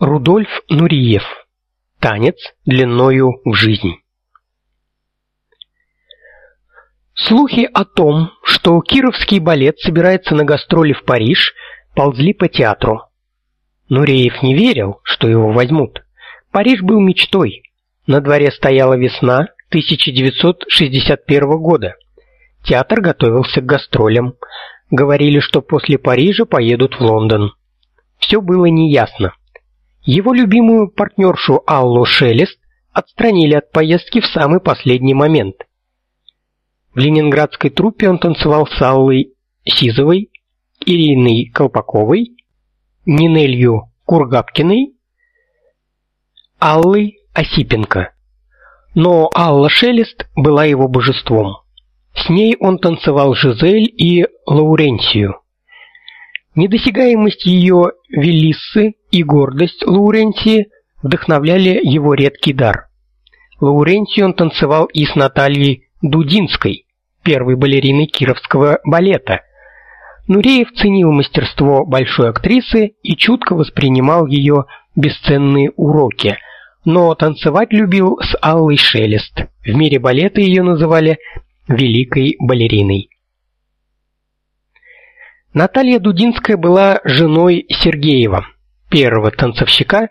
Рудольф Нуриев. Танец длиною в жизнь. Слухи о том, что Кировский балет собирается на гастроли в Париж, ползли по театру. Нуреев не верил, что его возьмут. Париж был мечтой. На дворе стояла весна 1961 года. Театр готовился к гастролям. Говорили, что после Парижа поедут в Лондон. Все было неясно. Его любимую партнершу Аллу Шелест отстранили от поездки в самый последний момент. В ленинградской труппе он танцевал с Аллой Сизовой, Ириной Колпаковой, Нинелью Кургапкиной, Аллой Осипенко. Но Алла Шелест была его божеством. С ней он танцевал Жизель и Лауренсию. Недосягаемость ее Велиссы и гордость Лаурентии вдохновляли его редкий дар. Лаурентию он танцевал и с Натальей Дудинской, первой балериной Кировского балета. Нуреев ценил мастерство большой актрисы и чутко воспринимал ее бесценные уроки, но танцевать любил с Аллой Шелест. В мире балета ее называли великой балериной. Наталья Дудинская была женой Сергеева, первого танцовщика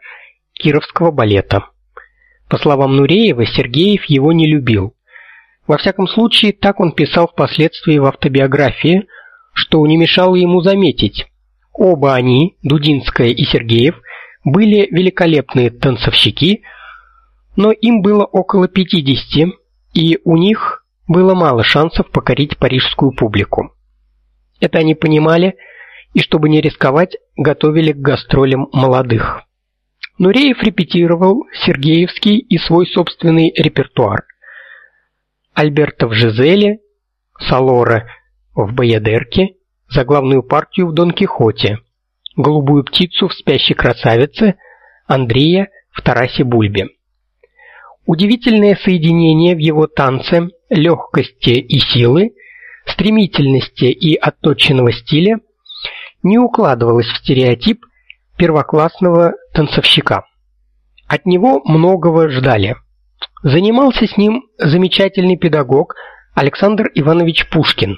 Кировского балета. По словам Нуреева, Сергеев его не любил. Во всяком случае, так он писал впоследствии в автобиографии, что не мешало ему заметить. Оба они, Дудинская и Сергеев, были великолепные танцовщики, но им было около 50, и у них было мало шансов покорить парижскую публику. Это они понимали, и чтобы не рисковать, готовили к гастролям молодых. Нуреев репетировал Сергеевский и свой собственный репертуар. Альберта в Жизеле, Салора в Баядерке, заглавную партию в Дон Кихоте, голубую птицу в Спящей красавице, Андрея в Тарасе Бульбе. Удивительное соединение в его танце легкости и силы, стремительности и отточенного стиля не укладывалось в стереотип первоклассного танцовщика. От него многого ждали. Занимался с ним замечательный педагог Александр Иванович Пушкин.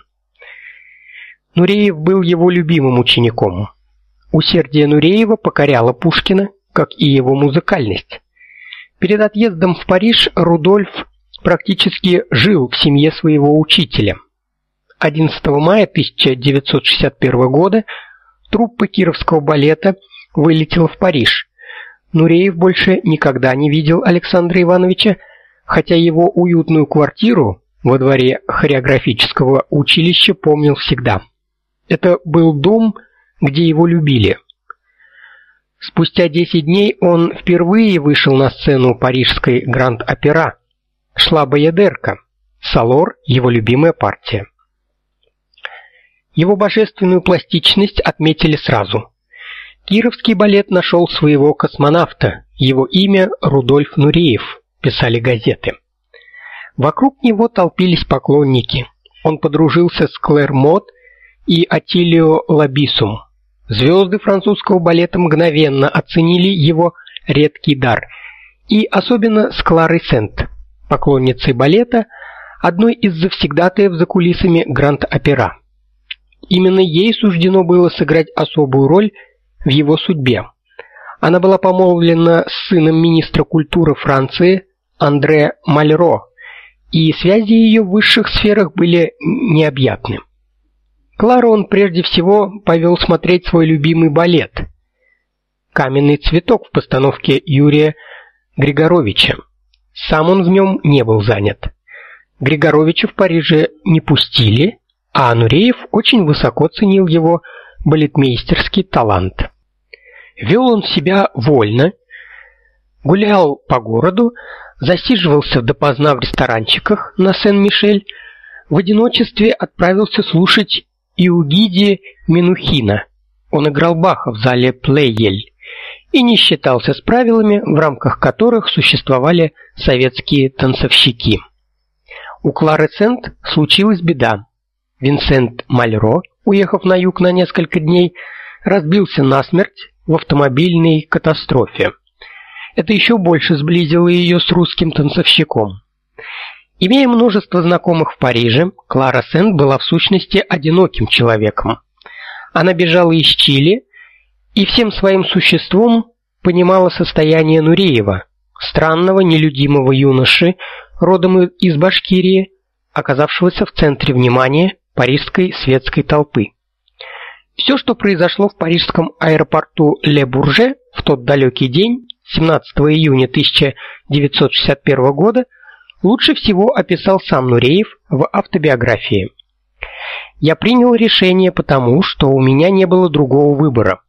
Нуреев был его любимым учеником. Усердие Нуреева покоряло Пушкина, как и его музыкальность. Перед отъездом в Париж Рудольф практически жил в семье своего учителя. 11 мая 1961 года труппа Кировского балета вылетела в Париж. Нуреев больше никогда не видел Александра Ивановича, хотя его уютную квартиру во дворе хореографического училища помнил всегда. Это был дом, где его любили. Спустя 10 дней он впервые вышел на сцену парижской Гранд-Опера шла Баядерка, Салор его любимая партия. Его божественную пластичность отметили сразу. Кировский балет нашел своего космонавта. Его имя Рудольф Нуреев, писали газеты. Вокруг него толпились поклонники. Он подружился с Клэр Мот и Атилио Лабисум. Звезды французского балета мгновенно оценили его редкий дар, и особенно с Кларой Сент поклонницей балета, одной из завсегдатаев за кулисами Гранд-Опера. Именно ей суждено было сыграть особую роль в его судьбе. Она была помолвлена с сыном министра культуры Франции Андре Мальро, и связи ее в высших сферах были необъятны. Клару он прежде всего повел смотреть свой любимый балет Каменный цветок в постановке Юрия Григоровича. Сам он в нем не был занят. Григоровича в Париже не пустили, а Ануреев очень высоко ценил его балетмейстерский талант. Вел он себя вольно, гулял по городу, засиживался допоздна в ресторанчиках на Сен-Мишель, в одиночестве отправился слушать Иугиди Минухина. Он играл Баха в зале Плейель и не считался с правилами, в рамках которых существовали советские танцовщики. У Клары Сент случилась беда. Винсент Мальро, уехав на юг на несколько дней, разбился насмерть в автомобильной катастрофе. Это еще больше сблизило ее с русским танцовщиком. Имея множество знакомых в Париже, Клара Сент была в сущности одиноким человеком. Она бежала из Чили и всем своим существом понимала состояние Нуреева, странного нелюдимого юноши, родом из Башкирии, оказавшегося в центре внимания парижской светской толпы. Все, что произошло в парижском аэропорту Ле-Бурже в тот далекий день, 17 июня 1961 года, лучше всего описал сам Нуреев в автобиографии. Я принял решение потому, что у меня не было другого выбора.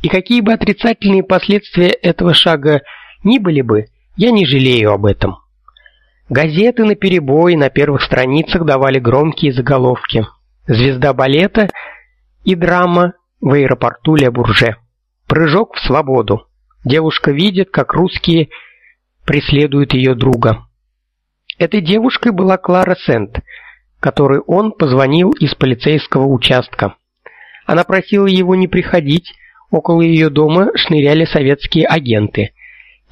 И какие бы отрицательные последствия этого шага ни были бы, я не жалею об этом. Газеты на перебой на первых страницах давали громкие заголовки. Звезда балета и драма в аэропорту Ле-Бурже. Прыжок в свободу. Девушка видит, как русские преследуют ее друга. Этой девушкой была Клара Сент, которой он позвонил из полицейского участка. Она просила его не приходить, около ее дома шныряли советские агенты.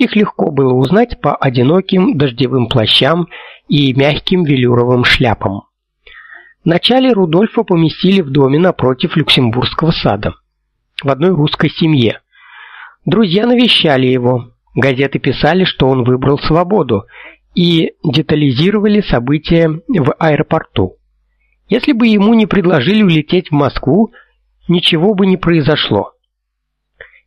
Их легко было узнать по одиноким дождевым плащам и мягким велюровым шляпам. Вначале Рудольфа поместили в доме напротив Люксембургского сада, в одной русской семье. Друзья навещали его. Газеты писали, что он выбрал свободу и детализировали события в аэропорту. Если бы ему не предложили улететь в Москву, ничего бы не произошло.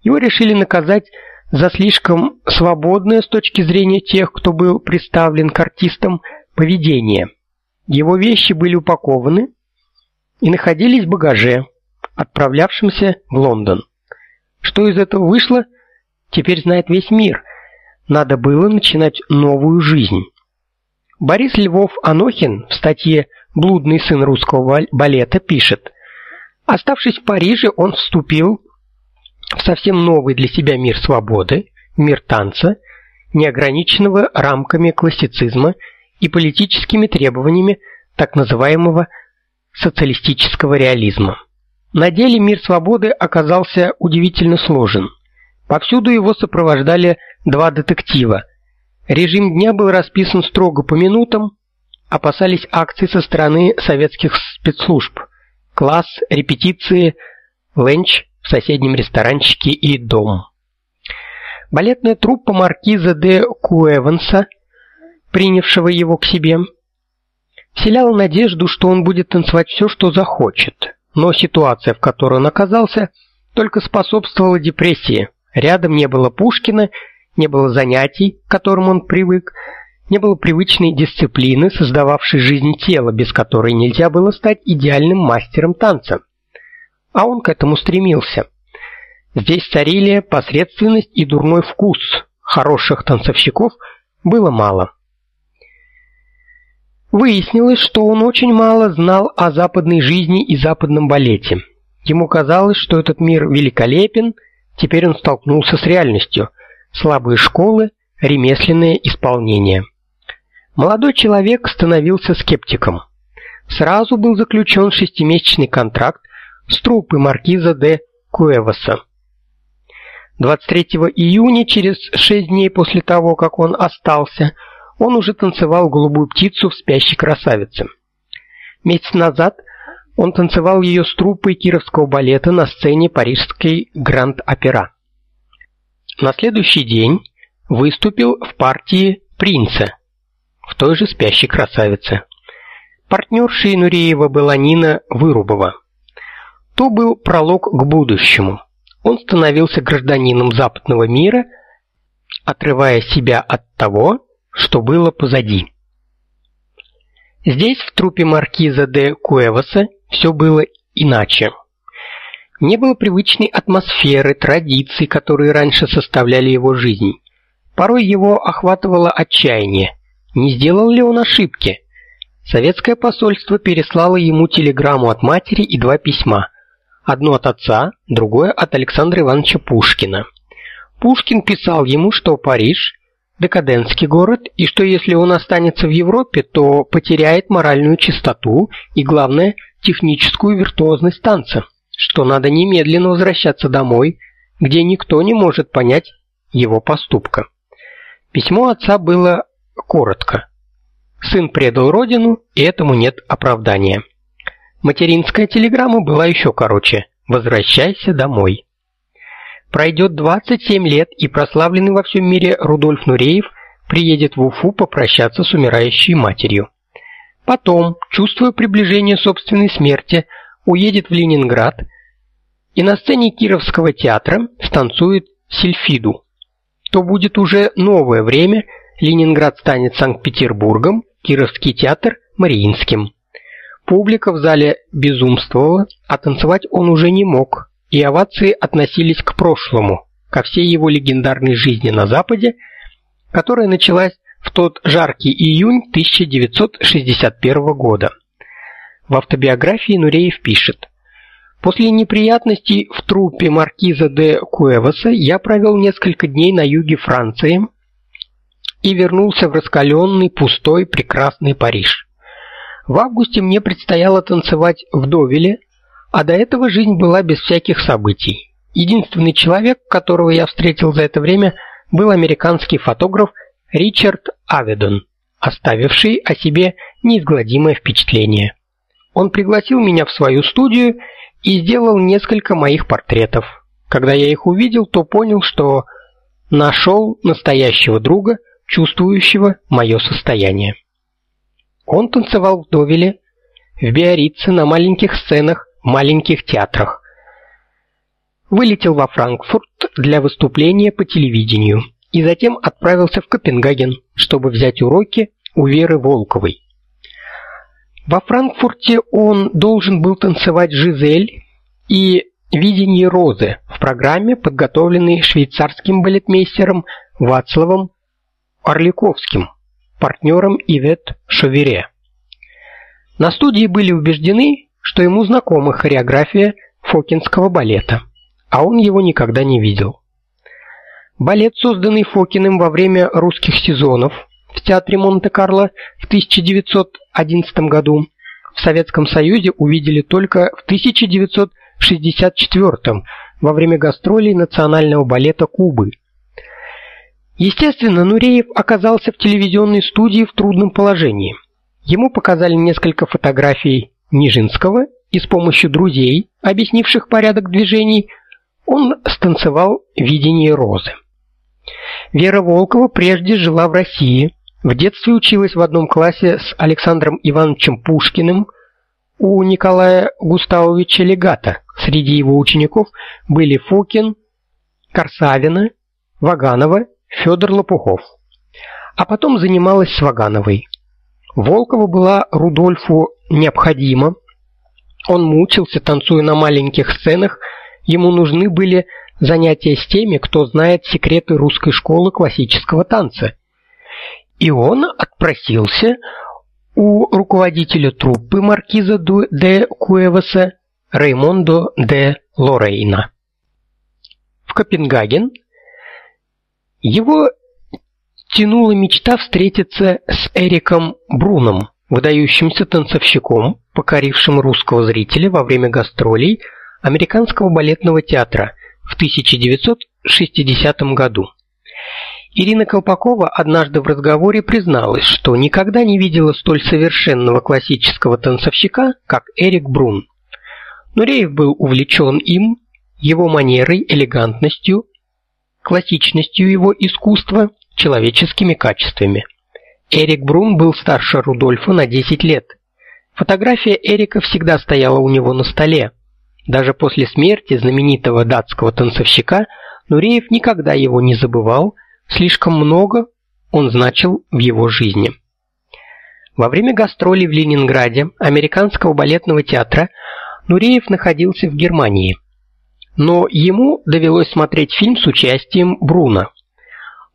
Его решили наказать за слишком свободное с точки зрения тех, кто был представлен к артистам, поведение. Его вещи были упакованы и находились в багаже, отправлявшемся в Лондон. Что из этого вышло, теперь знает весь мир. Надо было начинать новую жизнь. Борис Львов Анохин в статье Блудный сын русского балета пишет: Оставшись в Париже, он вступил совсем новый для себя мир свободы, мир танца, неограниченного рамками классицизма и политическими требованиями так называемого социалистического реализма. На деле мир свободы оказался удивительно сложен. Повсюду его сопровождали два детектива. Режим дня был расписан строго по минутам, опасались акций со стороны советских спецслужб. Класс, репетиции, ленч в соседнем ресторанчике и дом. Балетная труппа маркиза де Куэванса, принявшего его к себе, вселяла надежду, что он будет танцевать все, что захочет. Но ситуация, в которой он оказался, только способствовала депрессии. Рядом не было Пушкина, не было занятий, к которым он привык, не было привычной дисциплины, создававшей жизнь тела, без которой нельзя было стать идеальным мастером танца. А он к этому стремился. Здесь царили посредственность и дурной вкус. Хороших танцовщиков было мало. Выяснилось, что он очень мало знал о западной жизни и западном балете. Ему казалось, что этот мир великолепен, теперь он столкнулся с реальностью. Слабые школы, ремесленное исполнение. Молодой человек становился скептиком. Сразу был заключен шестимесячный контракт с труппой маркиза де Куэваса. 23 июня, через шесть дней после того, как он остался, он уже танцевал голубую птицу в спящей красавице. Месяц назад он танцевал ее с труппой Кировского балета на сцене парижской Гранд-Опера. На следующий день выступил в партии Принца в той же спящей красавице. Партнершей Нуреева была Нина Вырубова. То был пролог к будущему. Он становился гражданином западного мира, отрывая себя от того, что было позади. Здесь, в трупе маркиза де Куэваса, все было иначе. Не было привычной атмосферы, традиций, которые раньше составляли его жизнь. Порой его охватывало отчаяние. Не сделал ли он ошибки? Советское посольство переслало ему телеграмму от матери и два письма. Одно от отца, другое от Александра Ивановича Пушкина. Пушкин писал ему, что Париж декадентский город, и что если он останется в Европе, то потеряет моральную чистоту и, главное, техническую виртуозность танца, что надо немедленно возвращаться домой, где никто не может понять его поступка. Письмо отца было коротко. Сын предал родину, и этому нет оправдания. Материнская телеграмма была еще короче. Возвращайся домой. Пройдет 27 лет, и прославленный во всем мире Рудольф Нуреев приедет в Уфу попрощаться с умирающей матерью. Потом, чувствуя приближение собственной смерти, уедет в Ленинград и на сцене Кировского театра станцует Сильфиду. То будет уже новое время, Ленинград станет Санкт-Петербургом, Кировский театр Мариинским. Публика в зале безумствовала, а танцевать он уже не мог, и овации относились к прошлому, ко всей его легендарной жизни на Западе, которая началась в тот жаркий июнь 1961 года. В автобиографии Нуреев пишет: После неприятностей в труппе маркиза де Куэваса я провел несколько дней на юге Франции и вернулся в раскаленный, пустой, прекрасный Париж. В августе мне предстояло танцевать в Довиле, а до этого жизнь была без всяких событий. Единственный человек, которого я встретил за это время, был американский фотограф Ричард Аведон, оставивший о себе неизгладимое впечатление. Он пригласил меня в свою студию и сделал несколько моих портретов. Когда я их увидел, то понял, что нашел настоящего друга, чувствующего мое состояние. Он танцевал в Довеле, в Биаррице на маленьких сценах, маленьких театрах. Вылетел во Франкфурт для выступления по телевидению и затем отправился в Копенгаген, чтобы взять уроки у Веры Волковой. Во Франкфурте он должен был танцевать Жизель и Видение розы в программе, подготовленной швейцарским балетмейстером Вацлавом Орликовским, партнером Ивет Шовере. На студии были убеждены, что ему знакома хореография фокинского балета, а он его никогда не видел. Балет, созданный Фокиным во время русских сезонов в театре Монте-Карло в 1911 году, в Советском Союзе увидели только в 1964 во время гастролей Национального балета Кубы. Естественно, Нуреев оказался в телевизионной студии в трудном положении. Ему показали несколько фотографий Нижинского, и с помощью друзей, объяснивших порядок движений, он станцевал видение розы. Вера Волкова прежде жила в России. В детстве училась в одном классе с Александром Ивановичем Пушкиным у Николая Густавовича Легата. Среди его учеников были Фокин, Корсавина, Ваганова Федор Лопухов. А потом занималась с Вагановой. Волкова была Рудольфу необходима. Он мучился, танцуя на маленьких сценах. Ему нужны были занятия с теми, кто знает секреты русской школы классического танца. И он отпросился у руководителя труппы маркиза де Куэваса Реймондо де Лорейна. В Копенгаген его тянула мечта встретиться с Эриком Бруном, выдающимся танцовщиком, покорившим русского зрителя во время гастролей Американского балетного театра в 1960 году. Ирина Колпакова однажды в разговоре призналась, что никогда не видела столь совершенного классического танцовщика, как Эрик Брун. Нуреев был увлечен им, его манерой, элегантностью, классичностью его искусства, человеческими качествами. Эрик Брун был старше Рудольфа на 10 лет. Фотография Эрика всегда стояла у него на столе. Даже после смерти знаменитого датского танцовщика Нуреев никогда его не забывал, слишком много он значил в его жизни. Во время гастролей в Ленинграде Американского балетного театра Нуреев находился в Германии но ему довелось смотреть фильм с участием Бруно.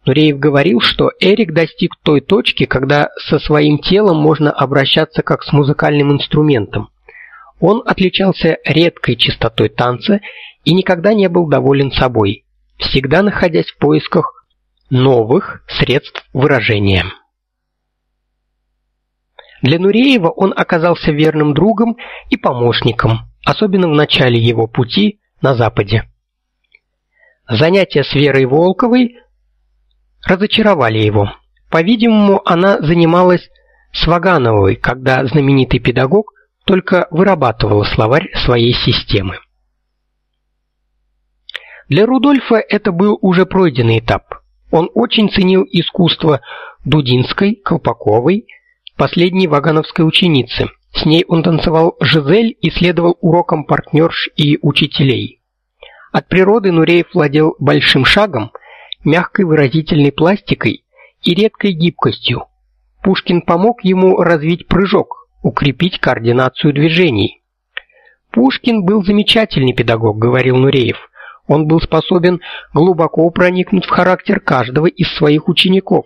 Нуреев говорил, что Эрик достиг той точки, когда со своим телом можно обращаться как с музыкальным инструментом. Он отличался редкой чистотой танца и никогда не был доволен собой, всегда находясь в поисках новых средств выражения. Для Нуреева он оказался верным другом и помощником, особенно в начале его пути на западе. Занятия с Верой Волковой разочаровали его. По-видимому, она занималась с Вагановой, когда знаменитый педагог только вырабатывал словарь своей системы. Для Рудольфа это был уже пройденный этап. Он очень ценил искусство Дудинской, Колпаковой, последней вагановской ученицы. С ней он танцевал Жизель и следовал урокам партнерш и учителей. От природы Нуреев владел большим шагом, мягкой выразительной пластикой и редкой гибкостью. Пушкин помог ему развить прыжок, укрепить координацию движений. Пушкин был замечательный педагог, говорил Нуреев. Он был способен глубоко проникнуть в характер каждого из своих учеников.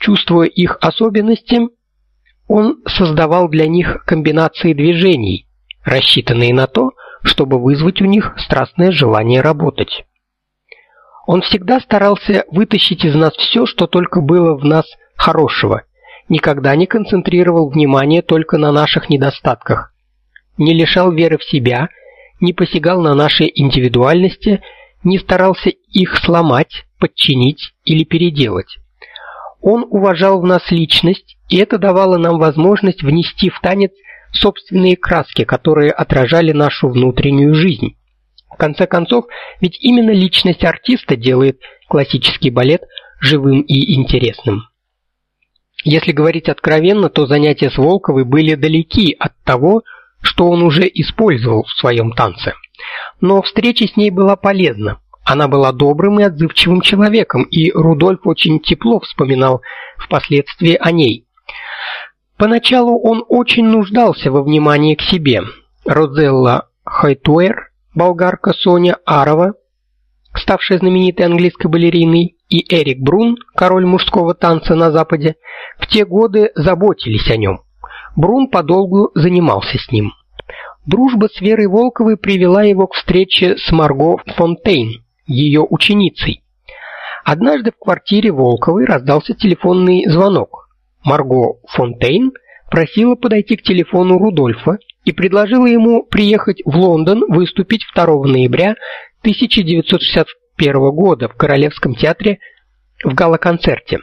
Чувствуя их особенности, он создавал для них комбинации движений, рассчитанные на то, чтобы вызвать у них страстное желание работать. Он всегда старался вытащить из нас все, что только было в нас хорошего, никогда не концентрировал внимание только на наших недостатках, не лишал веры в себя, не посягал на наши индивидуальности, не старался их сломать, подчинить или переделать. Он уважал в нас личность, и это давало нам возможность внести в танец собственные краски, которые отражали нашу внутреннюю жизнь. В конце концов, ведь именно личность артиста делает классический балет живым и интересным. Если говорить откровенно, то занятия с Волковой были далеки от того, что он уже использовал в своем танце. Но встреча с ней была полезна. Она была добрым и отзывчивым человеком, и Рудольф очень тепло вспоминал впоследствии о ней. Поначалу он очень нуждался во внимании к себе. Розелла Хайтуэр, болгарка Соня Арова, ставшая знаменитой английской балериной, и Эрик Брун, король мужского танца на западе, в те годы заботились о нем. Брун подолгу занимался с ним. Дружба с Верой Волковой привела его к встрече с Марго Фонтейн, ее ученицей. Однажды в квартире Волковой раздался телефонный звонок. Марго Фонтейн просила подойти к телефону Рудольфа и предложила ему приехать в Лондон выступить 2 ноября 1961 года в Королевском театре в гала-концерте.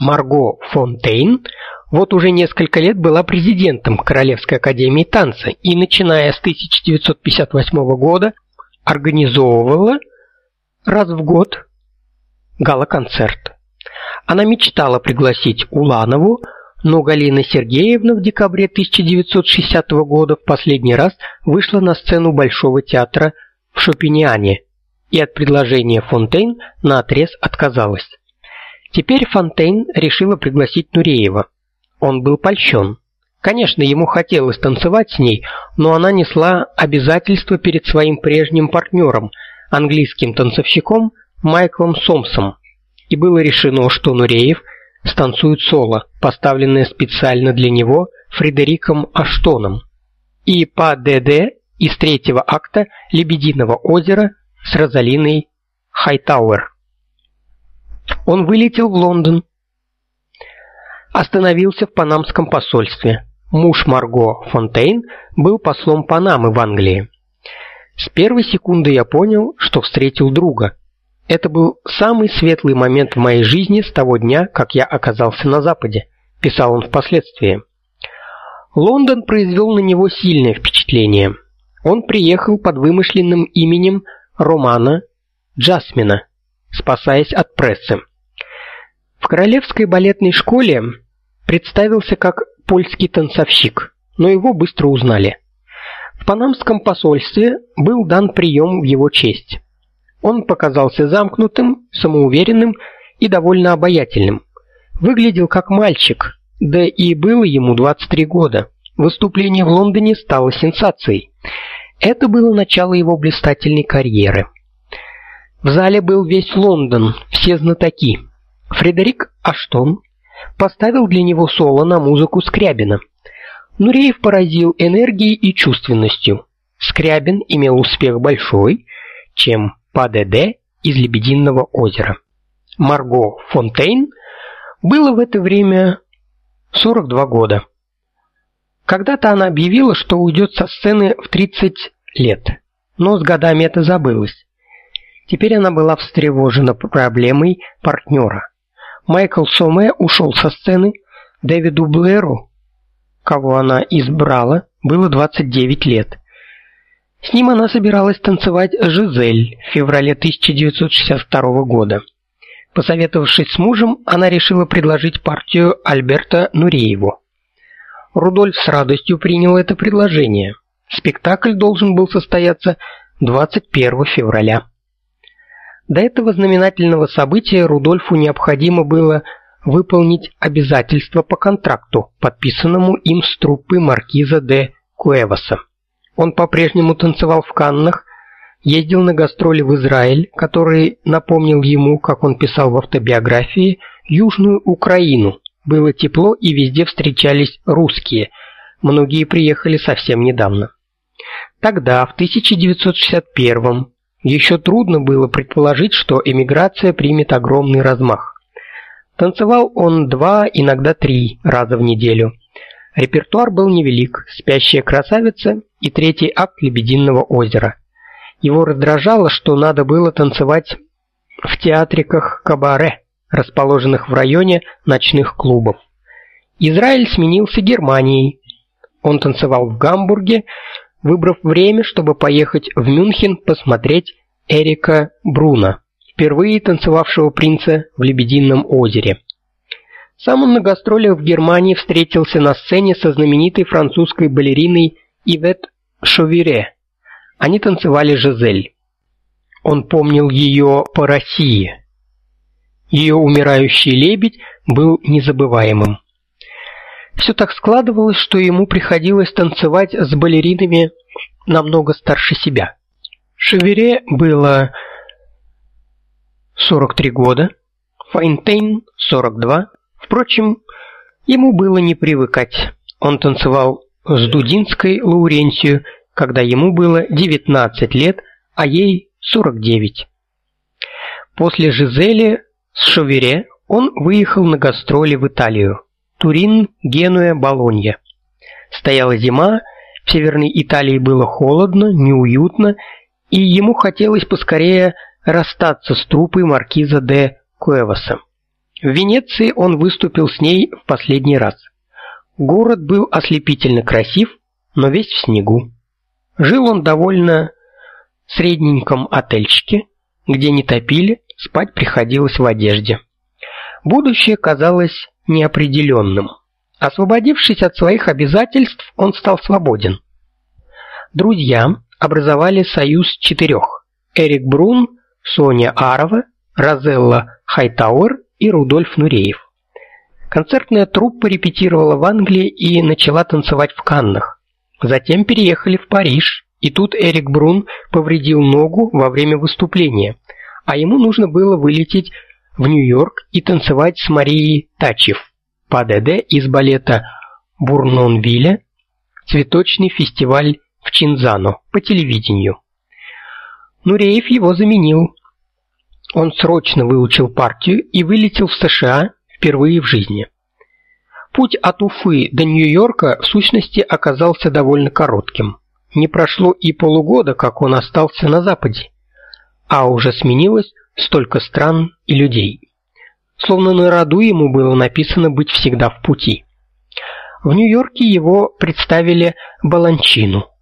Марго Фонтейн вот уже несколько лет была президентом Королевской академии танца и начиная с 1958 года организовывала раз в год гала-концерт. Она мечтала пригласить Уланову, но Галина Сергеевна в декабре 1960 года в последний раз вышла на сцену Большого театра в Шопениане и от предложения Фонтейн наотрез отказалась. Теперь Фонтейн решила пригласить Нуреева. Он был польщен. Конечно, ему хотелось танцевать с ней, но она несла обязательства перед своим прежним партнером – английским танцовщиком Майклом Сомсом, и было решено, что Нуреев станцует соло, поставленное специально для него Фредериком Аштоном, и по ДД из третьего акта Лебединого озера с Розалиной Хайтауэр. Он вылетел в Лондон, остановился в панамском посольстве. Муж Марго Фонтейн был послом Панамы в Англии. С первой секунды я понял, что встретил друга. Это был самый светлый момент в моей жизни с того дня, как я оказался на западе, писал он впоследствии. Лондон произвел на него сильное впечатление. Он приехал под вымышленным именем Романа Джасмина, спасаясь от прессы. В Королевской балетной школе представился как польский танцовщик, но его быстро узнали. В панамском посольстве был дан прием в его честь. Он показался замкнутым, самоуверенным и довольно обаятельным. Выглядел как мальчик, да и было ему 23 года. Выступление в Лондоне стало сенсацией. Это было начало его блистательной карьеры. В зале был весь Лондон, все знатоки. Фредерик Аштон поставил для него соло на музыку Скрябина – Нуреев поразил энергией и чувственностью. Скрябин имел успех большой, чем ПДД из Лебединого озера. Марго Фонтейн было в это время 42 года. Когда-то она объявила, что уйдет со сцены в 30 лет, но с годами это забылось. Теперь она была встревожена проблемой партнера. Майкл Соме ушел со сцены, Дэвиду Блэру, кого она избрала, было 29 лет. С ним она собиралась танцевать Жизель в феврале 1962 года. Посоветовавшись с мужем, она решила предложить партию Альберта Нурееву. Рудольф с радостью принял это предложение. Спектакль должен был состояться 21 февраля. До этого знаменательного события Рудольфу необходимо было выполнить обязательства по контракту, подписанному им с труппой маркиза де Куэваса. Он по-прежнему танцевал в Каннах, ездил на гастроли в Израиль, который напомнил ему, как он писал в автобиографии, Южную Украину. Было тепло и везде встречались русские. Многие приехали совсем недавно. Тогда, в 1961 еще трудно было предположить, что эмиграция примет огромный размах. Танцевал он два, иногда три раза в неделю. Репертуар был невелик: Спящая красавица и третий акт Лебединого озера. Его раздражало, что надо было танцевать в театриках кабаре, расположенных в районе ночных клубов. Израиль сменился Германией. Он танцевал в Гамбурге, выбрав время, чтобы поехать в Мюнхен посмотреть Эрика Бруна, впервые танцевавшего принца в Лебедином озере. Сам он на гастролях в Германии встретился на сцене со знаменитой французской балериной Ивет Шовире. Они танцевали Жизель. Он помнил ее по России. Ее умирающий лебедь был незабываемым. Все так складывалось, что ему приходилось танцевать с балеринами намного старше себя. Шевере было 43 года, Файнтейн 42. Впрочем, ему было не привыкать. Он танцевал с Дудинской Лауренсию, когда ему было 19 лет, а ей 49. После Жизели с Шовере он выехал на гастроли в Италию. Турин, Генуя, Болонья. Стояла зима, в северной Италии было холодно, неуютно, и ему хотелось поскорее расстаться с труппой маркиза де Куэваса. В Венеции он выступил с ней в последний раз. Город был ослепительно красив, но весь в снегу. Жил он довольно средненьком отельчике, где не топили, спать приходилось в одежде. Будущее казалось неопределенным. Освободившись от своих обязательств, он стал свободен. Друзья образовали союз четырех: Эрик Брун, Соня Арова, Розелла Хайтауэр и Рудольф Нуреев. Концертная труппа репетировала в Англии и начала танцевать в Каннах. Затем переехали в Париж, и тут Эрик Брун повредил ногу во время выступления, а ему нужно было вылететь в Нью-Йорк и танцевать с Марией Тачев по ДД из балета Бурнонвилля цветочный фестиваль в Чинзано по телевидению. Нуреев его заменил. Он срочно выучил партию и вылетел в США впервые в жизни. Путь от Уфы до Нью-Йорка в сущности оказался довольно коротким. Не прошло и полугода, как он остался на западе, а уже сменилось столько стран и людей. Словно на роду ему было написано быть всегда в пути. В Нью-Йорке его представили Баланчину.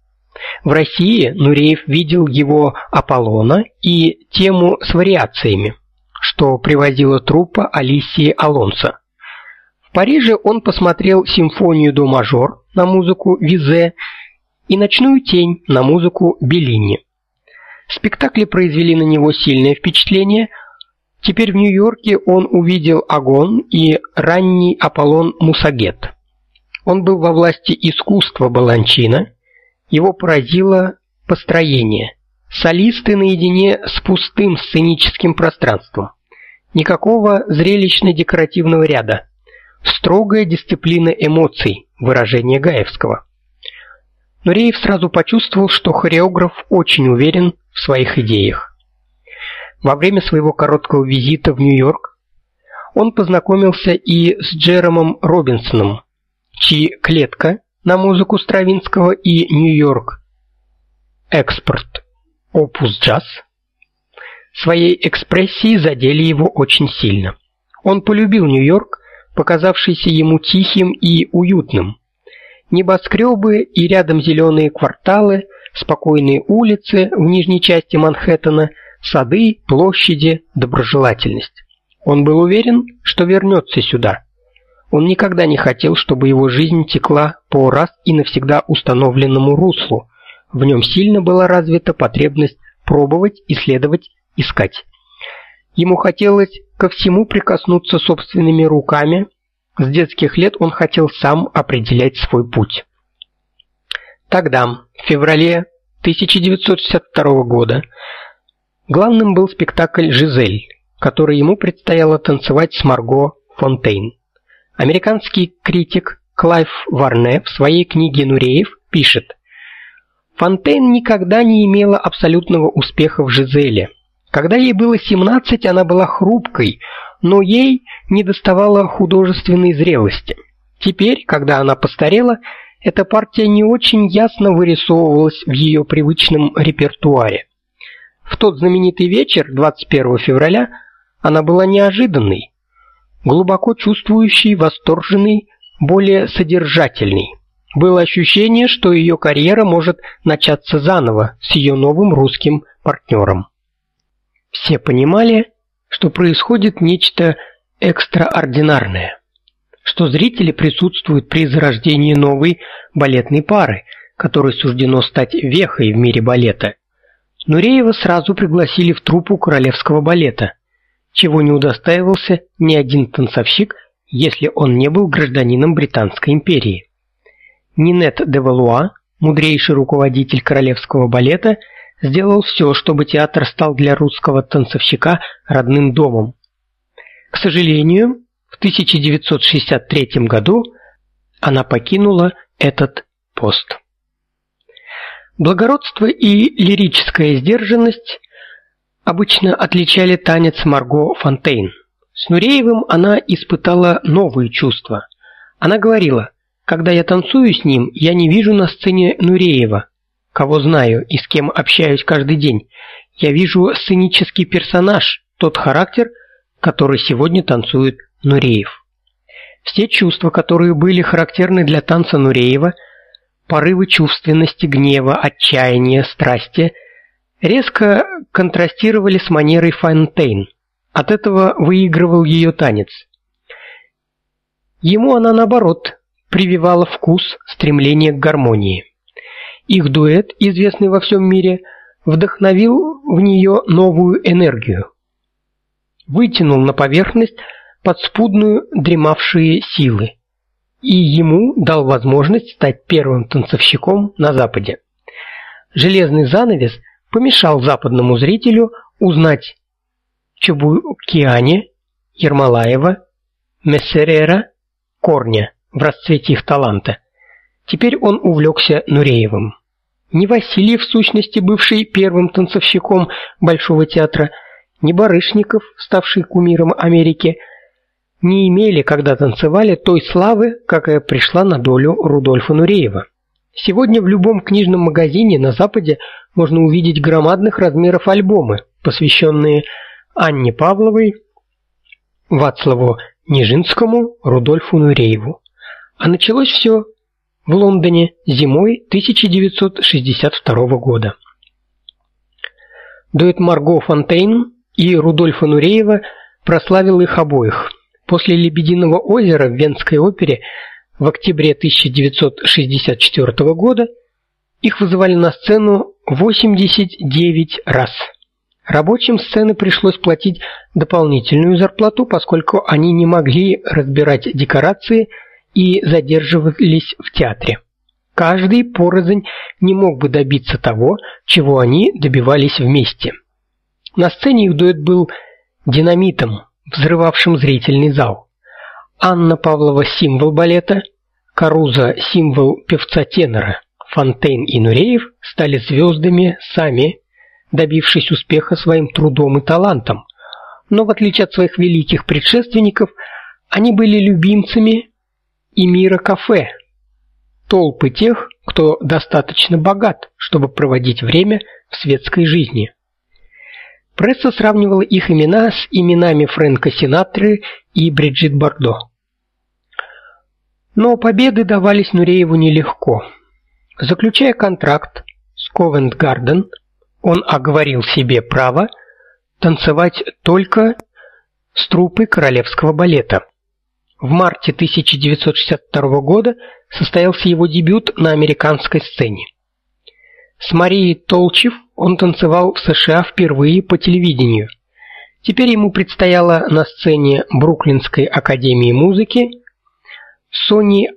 В России Нуреев видел его Аполлона и тему с вариациями, что привозила труппа Алисии Алонсо. В Париже он посмотрел симфонию до мажор на музыку Визе и ночную тень на музыку Беллини. Спектакли произвели на него сильное впечатление. Теперь в Нью-Йорке он увидел Агон и ранний Аполлон Мусагет. Он был во власти искусства Баланчина. Его поразило построение. Солисты наедине с пустым сценическим пространством. Никакого зрелищно-декоративного ряда. Строгая дисциплина эмоций, выражение Гаевского. Но Реев сразу почувствовал, что хореограф очень уверен в своих идеях. Во время своего короткого визита в Нью-Йорк он познакомился и с Джеромом Робинсоном, чьи клетка на музыку Стравинского и Нью-Йорк экспорт опус джаз своей экспрессией задели его очень сильно. Он полюбил Нью-Йорк, показавшийся ему тихим и уютным. Небоскребы и рядом зеленые кварталы, спокойные улицы в нижней части Манхэттена, сады, площади, доброжелательность. Он был уверен, что вернется сюда. Он никогда не хотел, чтобы его жизнь текла по раз и навсегда установленному руслу. В нем сильно была развита потребность пробовать, исследовать, искать. Ему хотелось ко всему прикоснуться собственными руками. С детских лет он хотел сам определять свой путь. Тогда, в феврале 1962 года, главным был спектакль Жизель, который ему предстояло танцевать с Марго Фонтейн. Американский критик Клайв Барнс в своей книге Нуреев пишет: Фонтейн никогда не имела абсолютного успеха в Жизеле. Когда ей было 17, она была хрупкой, но ей недоставало художественной зрелости. Теперь, когда она постарела, эта партия не очень ясно вырисовывалась в ее привычном репертуаре. В тот знаменитый вечер 21 февраля она была неожиданной, глубоко чувствующей, восторженной, более содержательной. Было ощущение, что ее карьера может начаться заново с ее новым русским партнером. Все понимали, что происходит нечто экстраординарное, что зрители присутствуют при зарождении новой балетной пары, которой суждено стать вехой в мире балета. Нуреева сразу пригласили в труппу королевского балета, чего не удостаивался ни один танцовщик, если он не был гражданином Британской империи. Нинет де Валуа, мудрейший руководитель королевского балета, сделал все, чтобы театр стал для русского танцовщика родным домом. К сожалению, в 1963 году она покинула этот пост. Благородство и лирическая сдержанность обычно отличали танец Марго Фонтейн. С Нуреевым она испытала новые чувства. Она говорила: "Когда я танцую с ним, я не вижу на сцене Нуреева, кого знаю и с кем общаюсь каждый день. Я вижу сценический персонаж, тот характер, который сегодня танцует Нуреев. Все чувства, которые были характерны для танца Нуреева, порывы чувственности, гнева, отчаяния, страсти, резко контрастировали с манерой Фонтейн. От этого выигрывал ее танец. Ему она наоборот прививала вкус, стремление к гармонии. Их дуэт, известный во всем мире, вдохновил в нее новую энергию. Вытянул на поверхность подспудную дремавшие силы и ему дал возможность стать первым танцовщиком на западе. Железный занавес помешал западному зрителю узнать Чубукиане, Ермолаева, Мессерера, Корня в расцвете их таланта. Теперь он увлекся Нуреевым. Ни Василий, в сущности бывший первым танцовщиком Большого театра, ни Барышников, ставший кумиром Америки, не имели, когда танцевали, той славы, какая пришла на долю Рудольфа Нуреева. Сегодня в любом книжном магазине на западе можно увидеть громадных размеров альбомы, посвященные Анне Павловой, Вацлаву Нижинскому, Рудольфу Нурееву. А началось все в Лондоне зимой 1962 года. Дуэт Марго Фонтейн и Рудольфа Нуреева прославил их обоих. После Лебединого озера в Венской опере в октябре 1964 года их вызывали на сцену 89 раз. Рабочим сцены пришлось платить дополнительную зарплату, поскольку они не могли разбирать декорации и задерживались в театре. Каждый порознь не мог бы добиться того, чего они добивались вместе. На сцене их дуэт был динамитом, взрывавшим зрительный зал. Анна Павлова символ балета, Каруза символ певца-тенора. Фонтейн и Нуреев стали звездами сами, добившись успеха своим трудом и талантом. Но в отличие от своих великих предшественников, они были любимцами и мира кафе, толпы тех, кто достаточно богат, чтобы проводить время в светской жизни. Пресса сравнивала их имена с именами Фрэнка Синатры и Бриджит Бардо. Но победы давались Нурееву нелегко. Заключая контракт с Ковент-Гарден, он оговорил себе право танцевать только с труппой королевского балета. В марте 1962 года состоялся его дебют на американской сцене. С Марией Толчев он танцевал в США впервые по телевидению. Теперь ему предстояло на сцене Бруклинской академии музыки с Соней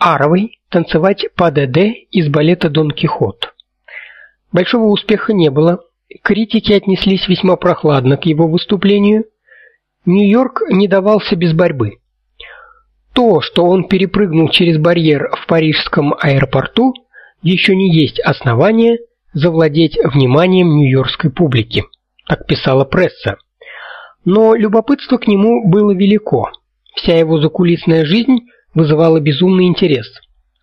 Аровой танцевать по ДД из балета Дон Кихот. Большого успеха не было. Критики отнеслись весьма прохладно к его выступлению. Нью-Йорк не давался без борьбы. То, что он перепрыгнул через барьер в парижском аэропорту, еще не есть основание завладеть вниманием нью-йоркской публики, так писала пресса. Но любопытство к нему было велико. Вся его закулисная жизнь вызывала безумный интерес.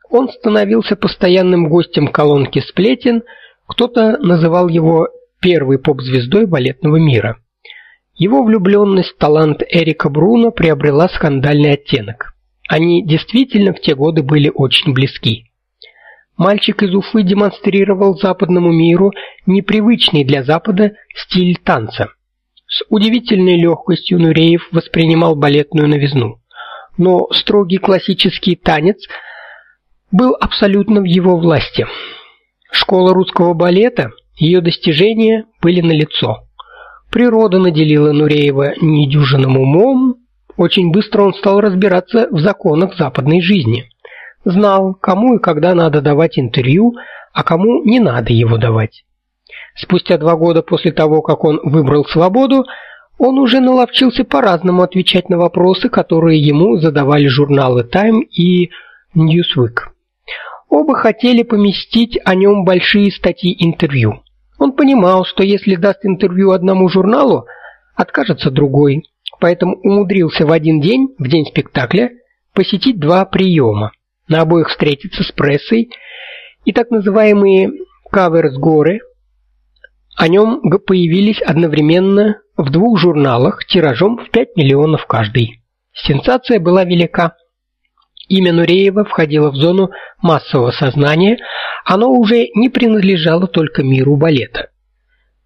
Он становился постоянным гостем колонки сплетен, кто-то называл его первой поп-звездой балетного мира. Его влюбленность в талант Эрика Бруно приобрела скандальный оттенок. Они действительно в те годы были очень близки. Мальчик из Уфы демонстрировал западному миру непривычный для Запада стиль танца. С удивительной легкостью Нуреев воспринимал балетную новизну. Но строгий классический танец был абсолютно в его власти. Школа русского балета, ее достижения были налицо. Природа наделила Нуреева недюжинным умом, очень быстро он стал разбираться в законах западной жизни. Знал, кому и когда надо давать интервью, а кому не надо его давать. Спустя два года после того, как он выбрал свободу, он уже наловчился по-разному отвечать на вопросы, которые ему задавали журналы Time и Newsweek. Оба хотели поместить о нем большие статьи интервью. Он понимал, что если даст интервью одному журналу, откажется другой поэтому умудрился в один день, в день спектакля, посетить два приема. На обоих встретиться с прессой и так называемые каверс-горы. О нем появились одновременно в двух журналах тиражом в 5 миллионов каждый. Сенсация была велика. Имя Нуреева входило в зону массового сознания, оно уже не принадлежало только миру балета.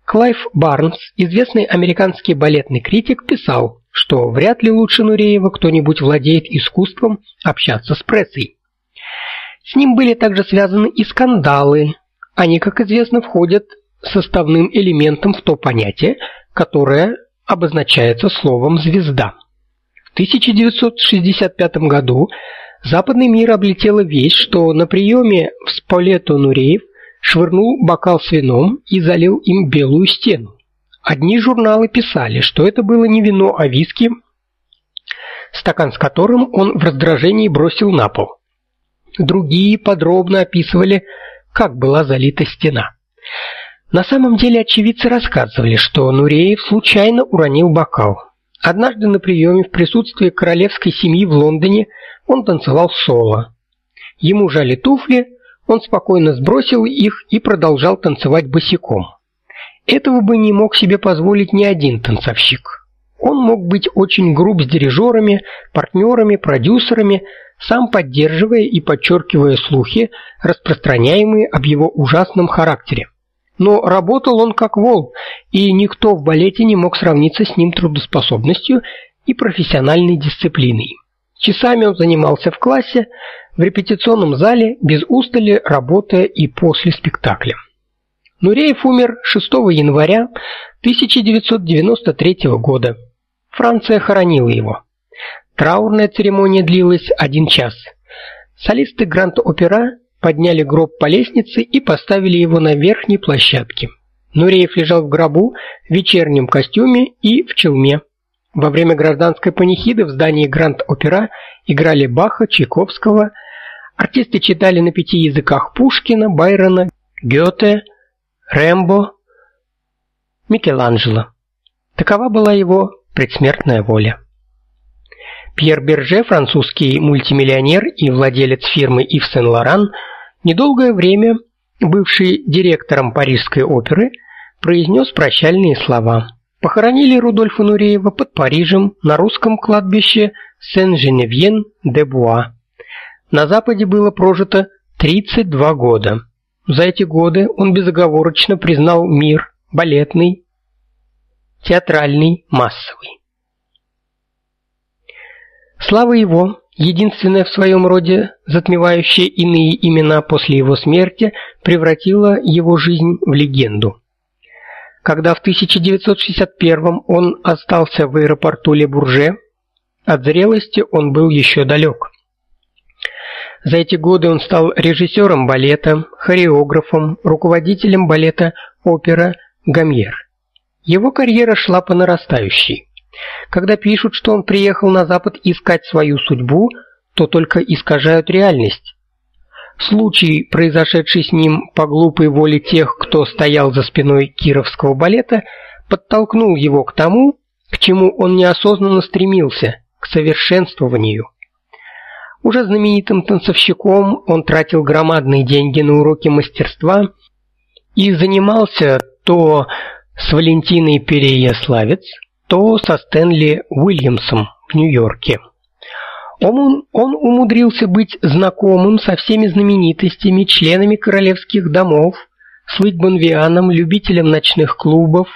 Клайв Барнс, известный американский балетный критик, писал: что вряд ли лучше Нуреева кто-нибудь владеет искусством общаться с прессой. С ним были также связаны и скандалы. Они, как известно, входят составным элементом в то понятие, которое обозначается словом звезда. В 1965 году западный мир облетела весть, что на приеме в Сполето Нуреев швырнул бокал с вином и залил им белую стену. Одни журналы писали, что это было не вино, а виски, стакан с которым он в раздражении бросил на пол. Другие подробно описывали, как была залита стена. На самом деле очевидцы рассказывали, что Нуреев случайно уронил бокал. Однажды на приеме в присутствии королевской семьи в Лондоне он танцевал соло. Ему жали туфли, он спокойно сбросил их и продолжал танцевать босиком. Этого бы не мог себе позволить ни один танцовщик. Он мог быть очень груб с дирижерами, партнерами, продюсерами, сам поддерживая и подчеркивая слухи, распространяемые об его ужасном характере. Но работал он как вол, и никто в балете не мог сравниться с ним трудоспособностью и профессиональной дисциплиной. Часами он занимался в классе, в репетиционном зале, без устали работая и после спектакля. Нуреев умер 6 января 1993 года. Франция хоронила его. Траурная церемония длилась один час. Солисты Гранд-Опера подняли гроб по лестнице и поставили его на верхней площадке. Нуреев лежал в гробу в вечернем костюме и в челме. Во время гражданской панихиды в здании Гранд-Опера играли Баха, Чайковского. Артисты читали на пяти языках Пушкина, Байрона, Гёте, Рэмбо, Микеланджело. Такова была его предсмертная воля. Пьер Берже, французский мультимиллионер и владелец фирмы Ив Сен-Лоран, недолгое время бывший директором Парижской оперы, произнес прощальные слова. Похоронили Рудольфа Нуреева под Парижем на русском кладбище Сен-Женевьен-де-Буа. На Западе было прожито 32 года. За эти годы он безоговорочно признал мир балетный, театральный, массовый. Слава его, единственная в своем роде, затмевающая иные имена после его смерти, превратила его жизнь в легенду. Когда в 1961 он остался в аэропорту Ле-Бурже, от зрелости он был еще далек. За эти годы он стал режиссером балета, хореографом, руководителем балета опера Гамьер. Его карьера шла по нарастающей. Когда пишут, что он приехал на запад искать свою судьбу, то только искажают реальность. Случай, произошедший с ним по глупой воле тех, кто стоял за спиной Кировского балета, подтолкнул его к тому, к чему он неосознанно стремился к совершенствованию. Уже знаменитым танцовщиком он тратил громадные деньги на уроки мастерства и занимался то с Валентиной Переяславец, то со Стэнли Уильямсом в Нью-Йорке. Он, он умудрился быть знакомым со всеми знаменитостями, членами королевских домов, с Литбонвианом, любителем ночных клубов,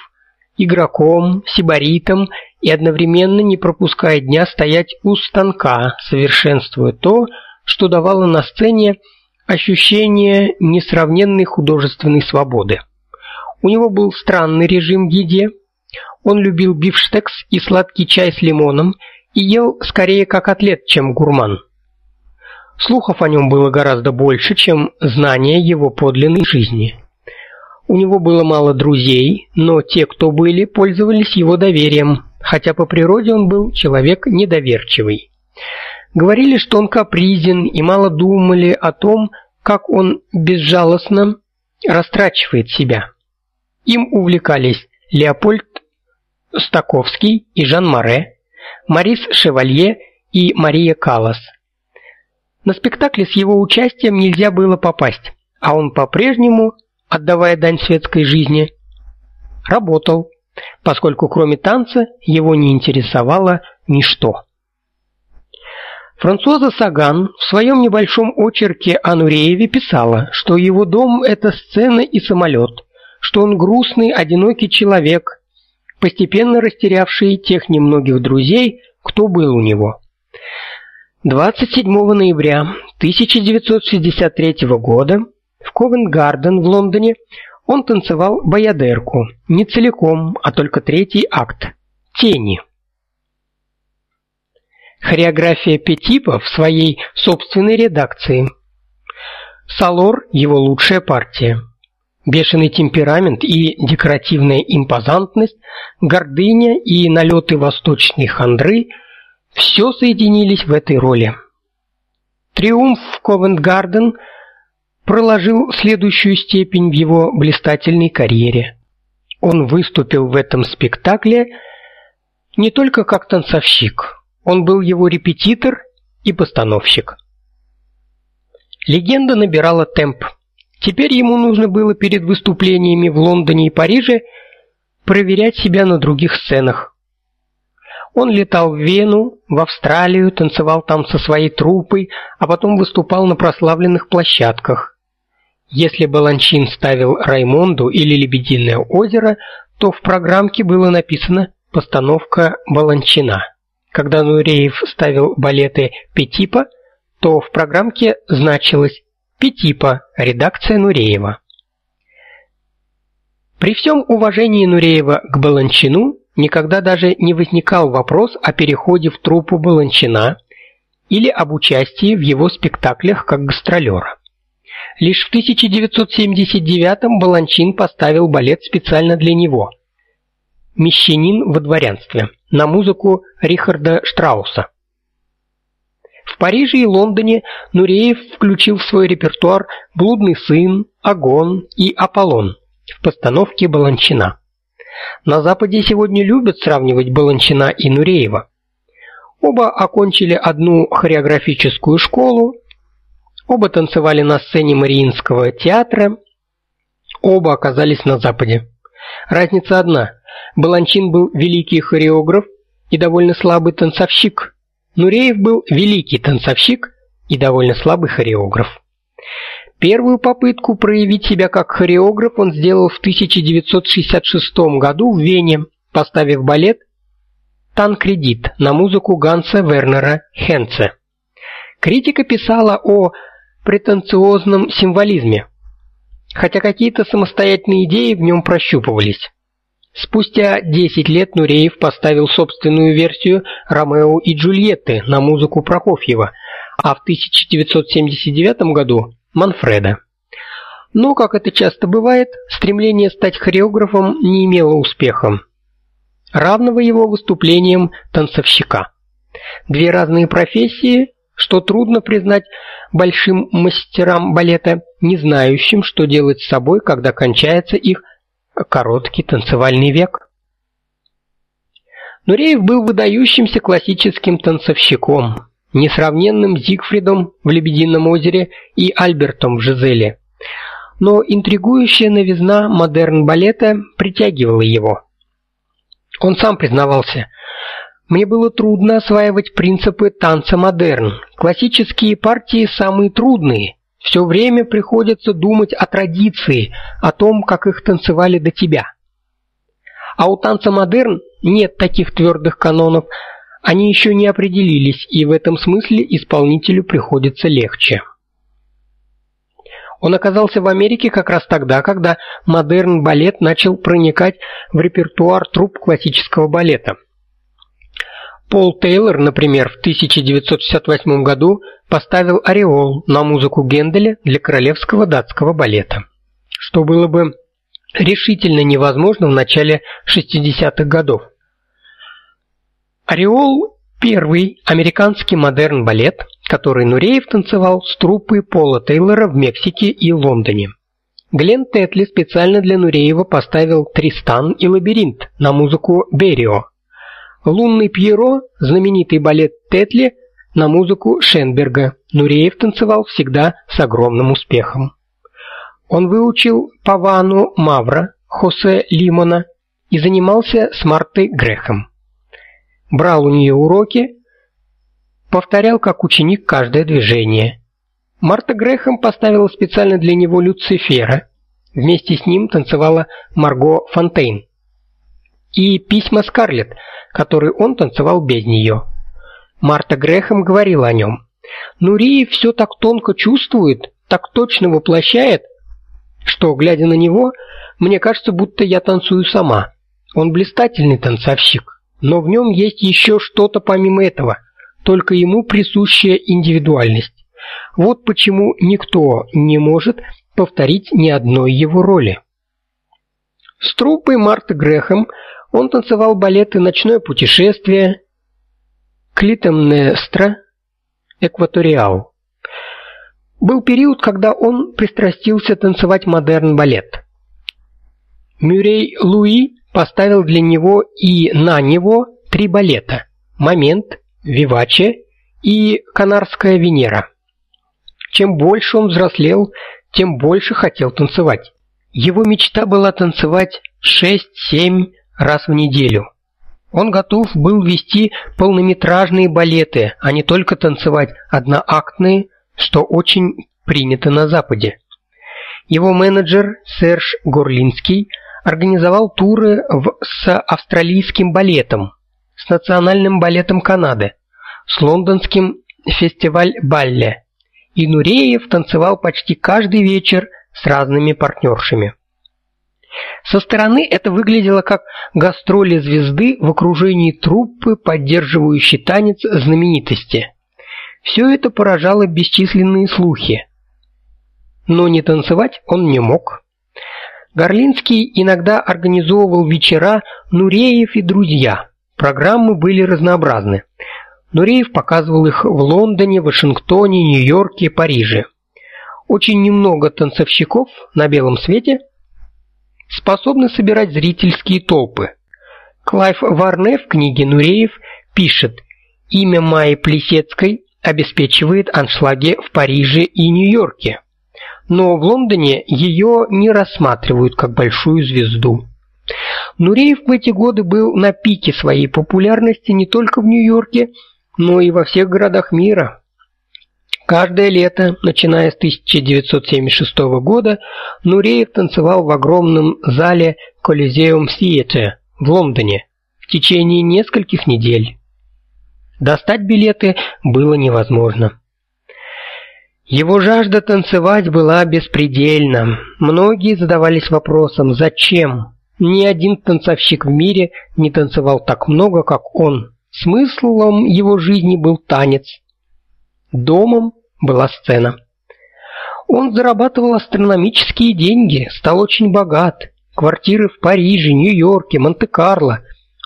игроком, сибаритом и одновременно не пропуская дня стоять у станка, совершенствуя то, что давало на сцене ощущение несравненной художественной свободы. У него был странный режим в еде. Он любил бифштекс и сладкий чай с лимоном и ел скорее как атлет, чем гурман. Слухов о нем было гораздо больше, чем знания его подлинной жизни. У него было мало друзей, но те, кто были, пользовались его доверием, хотя по природе он был человек недоверчивый. Говорили, что он капризен и мало думали о том, как он безжалостно растрачивает себя. Им увлекались Леопольд Стаковский и Жан Маре, Марис Шевалье и Мария Каллас. На спектакле с его участием нельзя было попасть, а он по-прежнему, отдавая дань светской жизни, работал, поскольку кроме танца его не интересовало ничто. Франсуаза Саган в своем небольшом очерке о Нурееве писала, что его дом это сцена и самолет, что он грустный, одинокий человек, постепенно растерявший тех немногих друзей, кто был у него. 27 ноября 1963 года в Ковент-Гарден в Лондоне он танцевал баядерку, не целиком, а только третий акт Тени. Хореография Петипа в своей собственной редакции. Салор его лучшая партия. Бешеный темперамент и декоративная импозантность, гордыня и налеты восточной хандры все соединились в этой роли. Триумф в Ковент-Гарден проложил следующую степень в его блистательной карьере. Он выступил в этом спектакле не только как танцовщик, он был его репетитор и постановщик. Легенда набирала темп. Теперь ему нужно было перед выступлениями в Лондоне и Париже проверять себя на других сценах. Он летал в Вену, в Австралию, танцевал там со своей труппой, а потом выступал на прославленных площадках. Если Баланчин ставил Раймонду или Лебединое озеро, то в программке было написано постановка Баланчина. Когда Нуреев ставил балеты Петипа, то в программке значилось Петипа, редакция Нуреева. При всем уважении Нуреева к Баланчину никогда даже не возникал вопрос о переходе в труппу Баланчина или об участии в его спектаклях как гастролера. Лишь в 1979-м Баланчин поставил балет специально для него. Мещанин во дворянстве на музыку Рихарда Штрауса. В Париже и Лондоне Нуреев включил в свой репертуар Блудный сын, Огонь и Аполлон в постановке Баланчина. На западе сегодня любят сравнивать Баланчина и Нуреева. Оба окончили одну хореографическую школу, оба танцевали на сцене Мариинского театра, оба оказались на западе. Разница одна. Баланчин был великий хореограф и довольно слабый танцовщик. Нуреев был великий танцовщик и довольно слабый хореограф. Первую попытку проявить себя как хореограф он сделал в 1966 году в Вене, поставив балет Танкредит на музыку Ганса Вернера Хенце. Критика писала о претенциозном символизме, хотя какие-то самостоятельные идеи в нем прощупывались. Спустя 10 лет Нуреев поставил собственную версию Ромео и Джульетты на музыку Прокофьева, а в 1979 году Манфреда. Но, как это часто бывает, стремление стать хореографом не имело успеха, равного его выступлениям танцовщика. Две разные профессии, что трудно признать большим мастерам балета, не знающим, что делать с собой, когда кончается их короткий танцевальный век. Нуреев был выдающимся классическим танцовщиком, несравненным Зигфридом в Лебедином озере и Альбертом в Жизели. Но интригующая новизна модерн-балета притягивала его. Он сам признавался: "Мне было трудно осваивать принципы танца модерн. Классические партии самые трудные. Все время приходится думать о традиции, о том, как их танцевали до тебя. А у танца модерн нет таких твердых канонов, они еще не определились, и в этом смысле исполнителю приходится легче. Он оказался в Америке как раз тогда, когда модерн-балет начал проникать в репертуар труп классического балета. Пол Тейлор, например, в 1968 году поставил Ореол на музыку Генделя для королевского датского балета, что было бы решительно невозможно в начале 60-х годов. Ореол первый американский модерн-балет, который Нуреев танцевал с труппой Пола Тейлора в Мексике и Лондоне. Глен Тетли специально для Нуреева поставил Тристан и Лабиринт на музыку Берио. Лунный Пьеро, знаменитый балет Тетли, на музыку Шенберга. Нуреев танцевал всегда с огромным успехом. Он выучил Павану Мавра, Хосе Лимона и занимался с Мартой Грехом. Брал у нее уроки, повторял как ученик каждое движение. Марта Грехом поставила специально для него Люцифера. Вместе с ним танцевала Марго Фонтейн и письма Скарлетт, которые он танцевал без нее. Марта Грехом говорила о нем. Нуриев все так тонко чувствует, так точно воплощает, что, глядя на него, мне кажется, будто я танцую сама. Он блистательный танцовщик, но в нем есть еще что-то помимо этого, только ему присущая индивидуальность. Вот почему никто не может повторить ни одной его роли. С труппой Марты Грехом он танцевал балеты Ночное путешествие, Клитемнестра, Экваториал. Был период, когда он пристрастился танцевать модерн-балет. Мюррей Луи поставил для него и на него три балета: Момент, Виваче и Канарская Венера. Чем больше он взрослел, тем больше хотел танцевать. Его мечта была танцевать 6-7 раз в неделю. Он готов был вести полнометражные балеты, а не только танцевать одноактные, что очень принято на западе. Его менеджер Серж Горлинский организовал туры в, с австралийским балетом, с национальным балетом Канады, с лондонским фестиваль балле. И Нуреев танцевал почти каждый вечер с разными партнершами. Со стороны это выглядело как гастроли звезды в окружении труппы, поддерживающей танец знаменитости. Все это поражало бесчисленные слухи. Но не танцевать он не мог. Горлинский иногда организовывал вечера Нуреев и друзья. Программы были разнообразны. Нуреев показывал их в Лондоне, Вашингтоне, Нью-Йорке, Париже. Очень немного танцовщиков на белом свете – способны собирать зрительские толпы. Клайв Варне в книге Нуреев пишет: "Имя Майи Плесецкой обеспечивает аншлаги в Париже и Нью-Йорке, но в Лондоне ее не рассматривают как большую звезду. Нуреев в эти годы был на пике своей популярности не только в Нью-Йорке, но и во всех городах мира. Каждое лето, начиная с 1976 года, Нуреев танцевал в огромном зале Coliseum Theatre в Лондоне в течение нескольких недель. Достать билеты было невозможно. Его жажда танцевать была беспредельна. Многие задавались вопросом: зачем? Ни один танцовщик в мире не танцевал так много, как он. Смыслом его жизни был танец. Домом была сцена. Он зарабатывал астрономические деньги, стал очень богат. Квартиры в Париже, Нью-Йорке, Монте-Карло,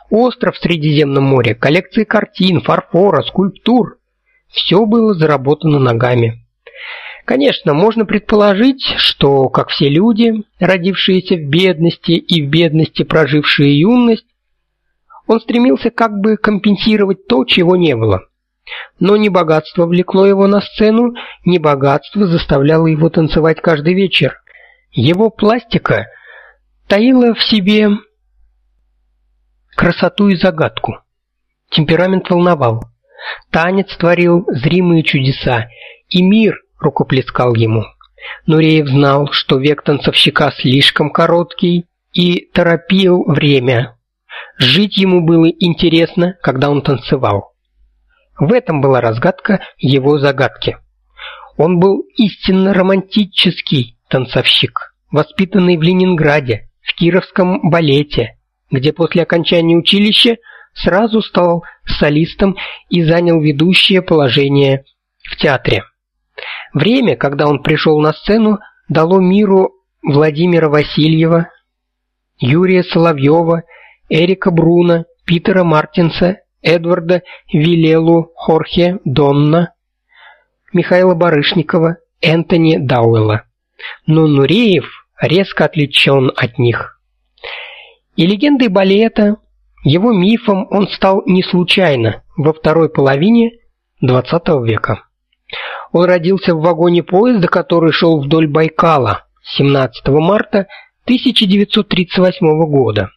остров в Средиземном море, коллекции картин, фарфора, скульптур. Все было заработано ногами. Конечно, можно предположить, что, как все люди, родившиеся в бедности и в бедности прожившие юность, он стремился как бы компенсировать то, чего не было. Но не богатство влекло его на сцену, не богатство заставляло его танцевать каждый вечер. Его пластика таила в себе красоту и загадку. Темперамент волновал. Танец творил зримые чудеса, и мир рукоплескал ему. Нуреев знал, что век танцовщика слишком короткий и торопил время. Жить ему было интересно, когда он танцевал. В этом была разгадка его загадки. Он был истинно романтический танцовщик, воспитанный в Ленинграде, в Кировском балете, где после окончания училища сразу стал солистом и занял ведущее положение в театре. Время, когда он пришел на сцену, дало миру Владимира Васильева, Юрия Соловьева, Эрика Бруна, Питера Мартинса, Эдварда Вилелу, Хорхе Донна, Михаила Барышникова, Энтони Дауэлла. Но Нуреев резко отличен от них. И легендой балета, его мифом он стал не случайно во второй половине XX века. Он родился в вагоне поезда, который шел вдоль Байкала 17 марта 1938 года.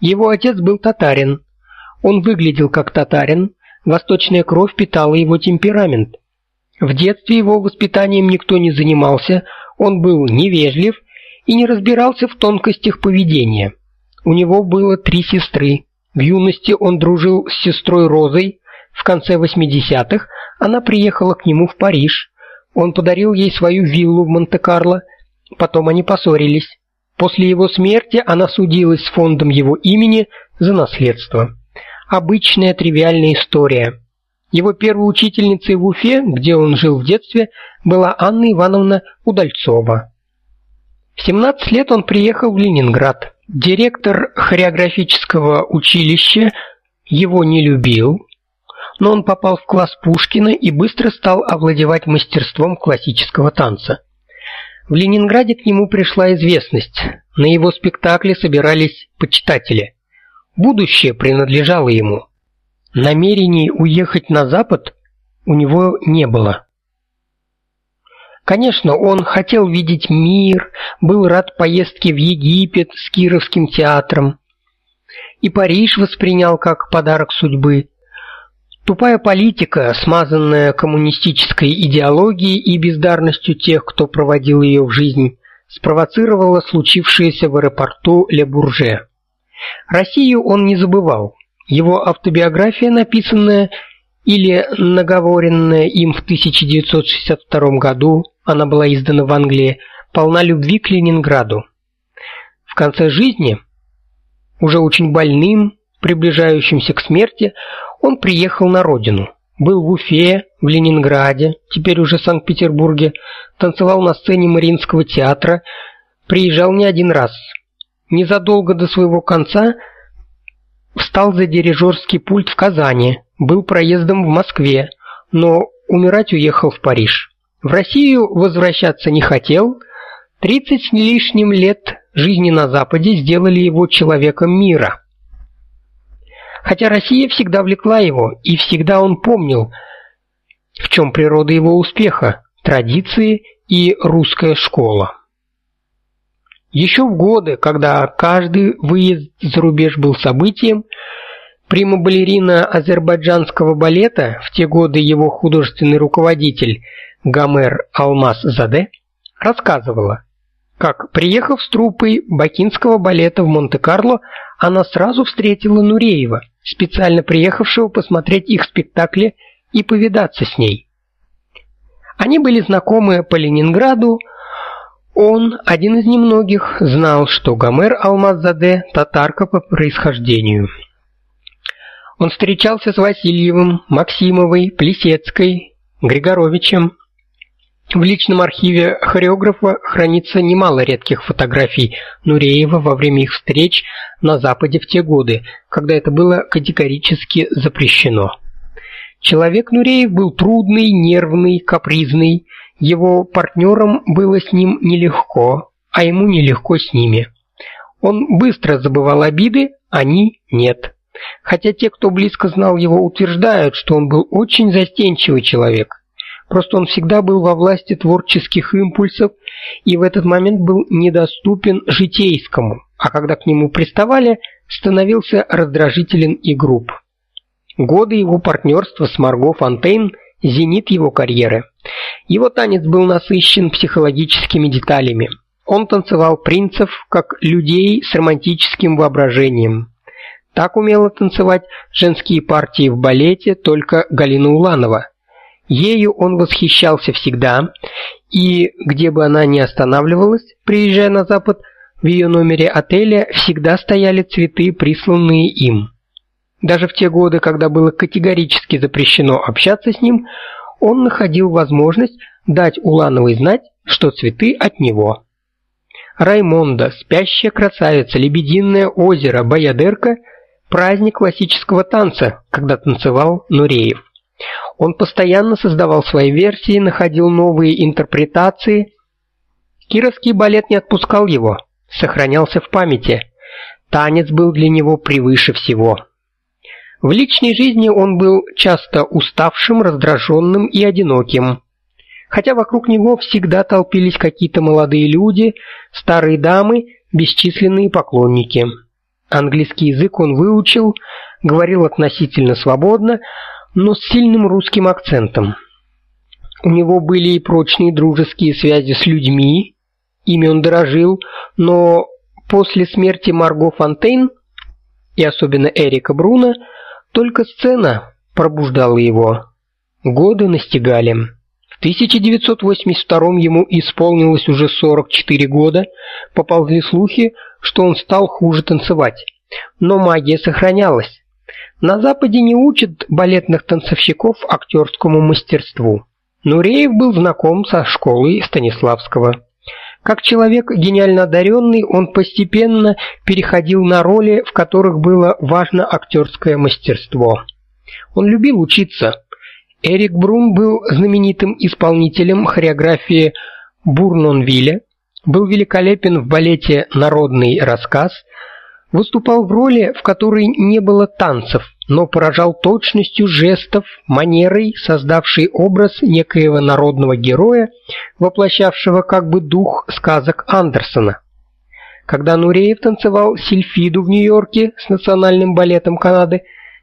Его отец был татарин. Он выглядел как татарин, восточная кровь питала его темперамент. В детстве его воспитанием никто не занимался, он был невежлив и не разбирался в тонкостях поведения. У него было три сестры. В юности он дружил с сестрой Розой, в конце 80-х она приехала к нему в Париж. Он подарил ей свою виллу в Монте-Карло. Потом они поссорились. После его смерти она судилась с фондом его имени за наследство. Обычная тривиальная история. Его первой учительницей в Уфе, где он жил в детстве, была Анна Ивановна Удальцова. В 17 лет он приехал в Ленинград. Директор хореографического училища его не любил, но он попал в класс Пушкина и быстро стал овладевать мастерством классического танца. В Ленинграде к нему пришла известность. На его спектакле собирались почитатели. Будущее принадлежало ему. Намерений уехать на запад у него не было. Конечно, он хотел видеть мир, был рад поездке в Египет с Кировским театром. И Париж воспринял как подарок судьбы. Тупая политика, смазанная коммунистической идеологией и бездарностью тех, кто проводил ее в жизнь, спровоцировала случившееся в аэропорту Ле-Бурже. Россию он не забывал. Его автобиография, написанная или наговоренная им в 1962 году, она была издана в Англии, полна любви к Ленинграду. В конце жизни, уже очень больным, приближающимся к смерти, он приехал на родину. Был в Уфе, в Ленинграде, теперь уже в Санкт-Петербурге, танцевал на сцене Мариинского театра, приезжал не один раз. Незадолго до своего конца встал за дирижерский пульт в Казани, был проездом в Москве, но умирать уехал в Париж. В Россию возвращаться не хотел. Тридцать с лишним лет жизни на западе сделали его человеком мира. Хотя Россия всегда влекла его, и всегда он помнил, в чем природа его успеха традиции и русская школа. Еще в годы, когда каждый выезд за рубеж был событием, прима-балерина азербайджанского балета, в те годы его художественный руководитель Гамер Алмаз-Заде, рассказывала, как, приехав с труппой бакинского балета в Монте-Карло, она сразу встретила Нуреева, специально приехавшего посмотреть их спектакли и повидаться с ней. Они были знакомы по Ленинграду, он, один из немногих, знал, что Гомер Алмаззаде татарка по происхождению. Он встречался с Васильевым, Максимовой, Плесецкой, Григоровичем. В личном архиве хореографа хранится немало редких фотографий Нуреева во время их встреч на Западе в те годы, когда это было категорически запрещено. Человек Нуреев был трудный, нервный, капризный, его партнерам было с ним нелегко, а ему нелегко с ними. Он быстро забывал обиды, они нет. Хотя те, кто близко знал его, утверждают, что он был очень застенчивый человек. Просто он всегда был во власти творческих импульсов и в этот момент был недоступен житейскому, а когда к нему приставали, становился раздражителен и груб. Годы его партнерства с Марго Фонтейн зенит его карьеры. Его танец был насыщен психологическими деталями. Он танцевал принцев как людей с романтическим воображением. Так умела танцевать женские партии в балете только Галина Уланова. Ею он восхищался всегда, и где бы она ни останавливалась, приезжая на запад, в ее номере отеля всегда стояли цветы, присланные им. Даже в те годы, когда было категорически запрещено общаться с ним, он находил возможность дать Улановой знать, что цветы от него. Раймонда, спящая красавица, лебединое озеро, Баядерка праздник классического танца, когда танцевал Нуреев. Он постоянно создавал свои версии, находил новые интерпретации. Кировский балет не отпускал его, сохранялся в памяти. Танец был для него превыше всего. В личной жизни он был часто уставшим, раздраженным и одиноким. Хотя вокруг него всегда толпились какие-то молодые люди, старые дамы, бесчисленные поклонники. Английский язык он выучил, говорил относительно свободно, но с сильным русским акцентом. У него были и прочные дружеские связи с людьми, ими он дорожил, но после смерти Марго Фонтейн и особенно Эрика Бруна только сцена пробуждала его. Годы настигали. В 1982 ему исполнилось уже 44 года. Поползли слухи, что он стал хуже танцевать. Но магия сохранялась. На западе не учат балетных танцовщиков актерскому мастерству. Нуреев был знаком со школой Станиславского. Как человек гениально одаренный, он постепенно переходил на роли, в которых было важно актерское мастерство. Он любил учиться. Эрик Брун был знаменитым исполнителем хореографии Бурнонвилля, был великолепен в балете Народный рассказ, выступал в роли, в которой не было танцев, но поражал точностью жестов, манерой, создавшей образ некоего народного героя, воплощавшего как бы дух сказок Андерсона. Когда Нуреев танцевал Сильфиду в Нью-Йорке с национальным балетом Канады,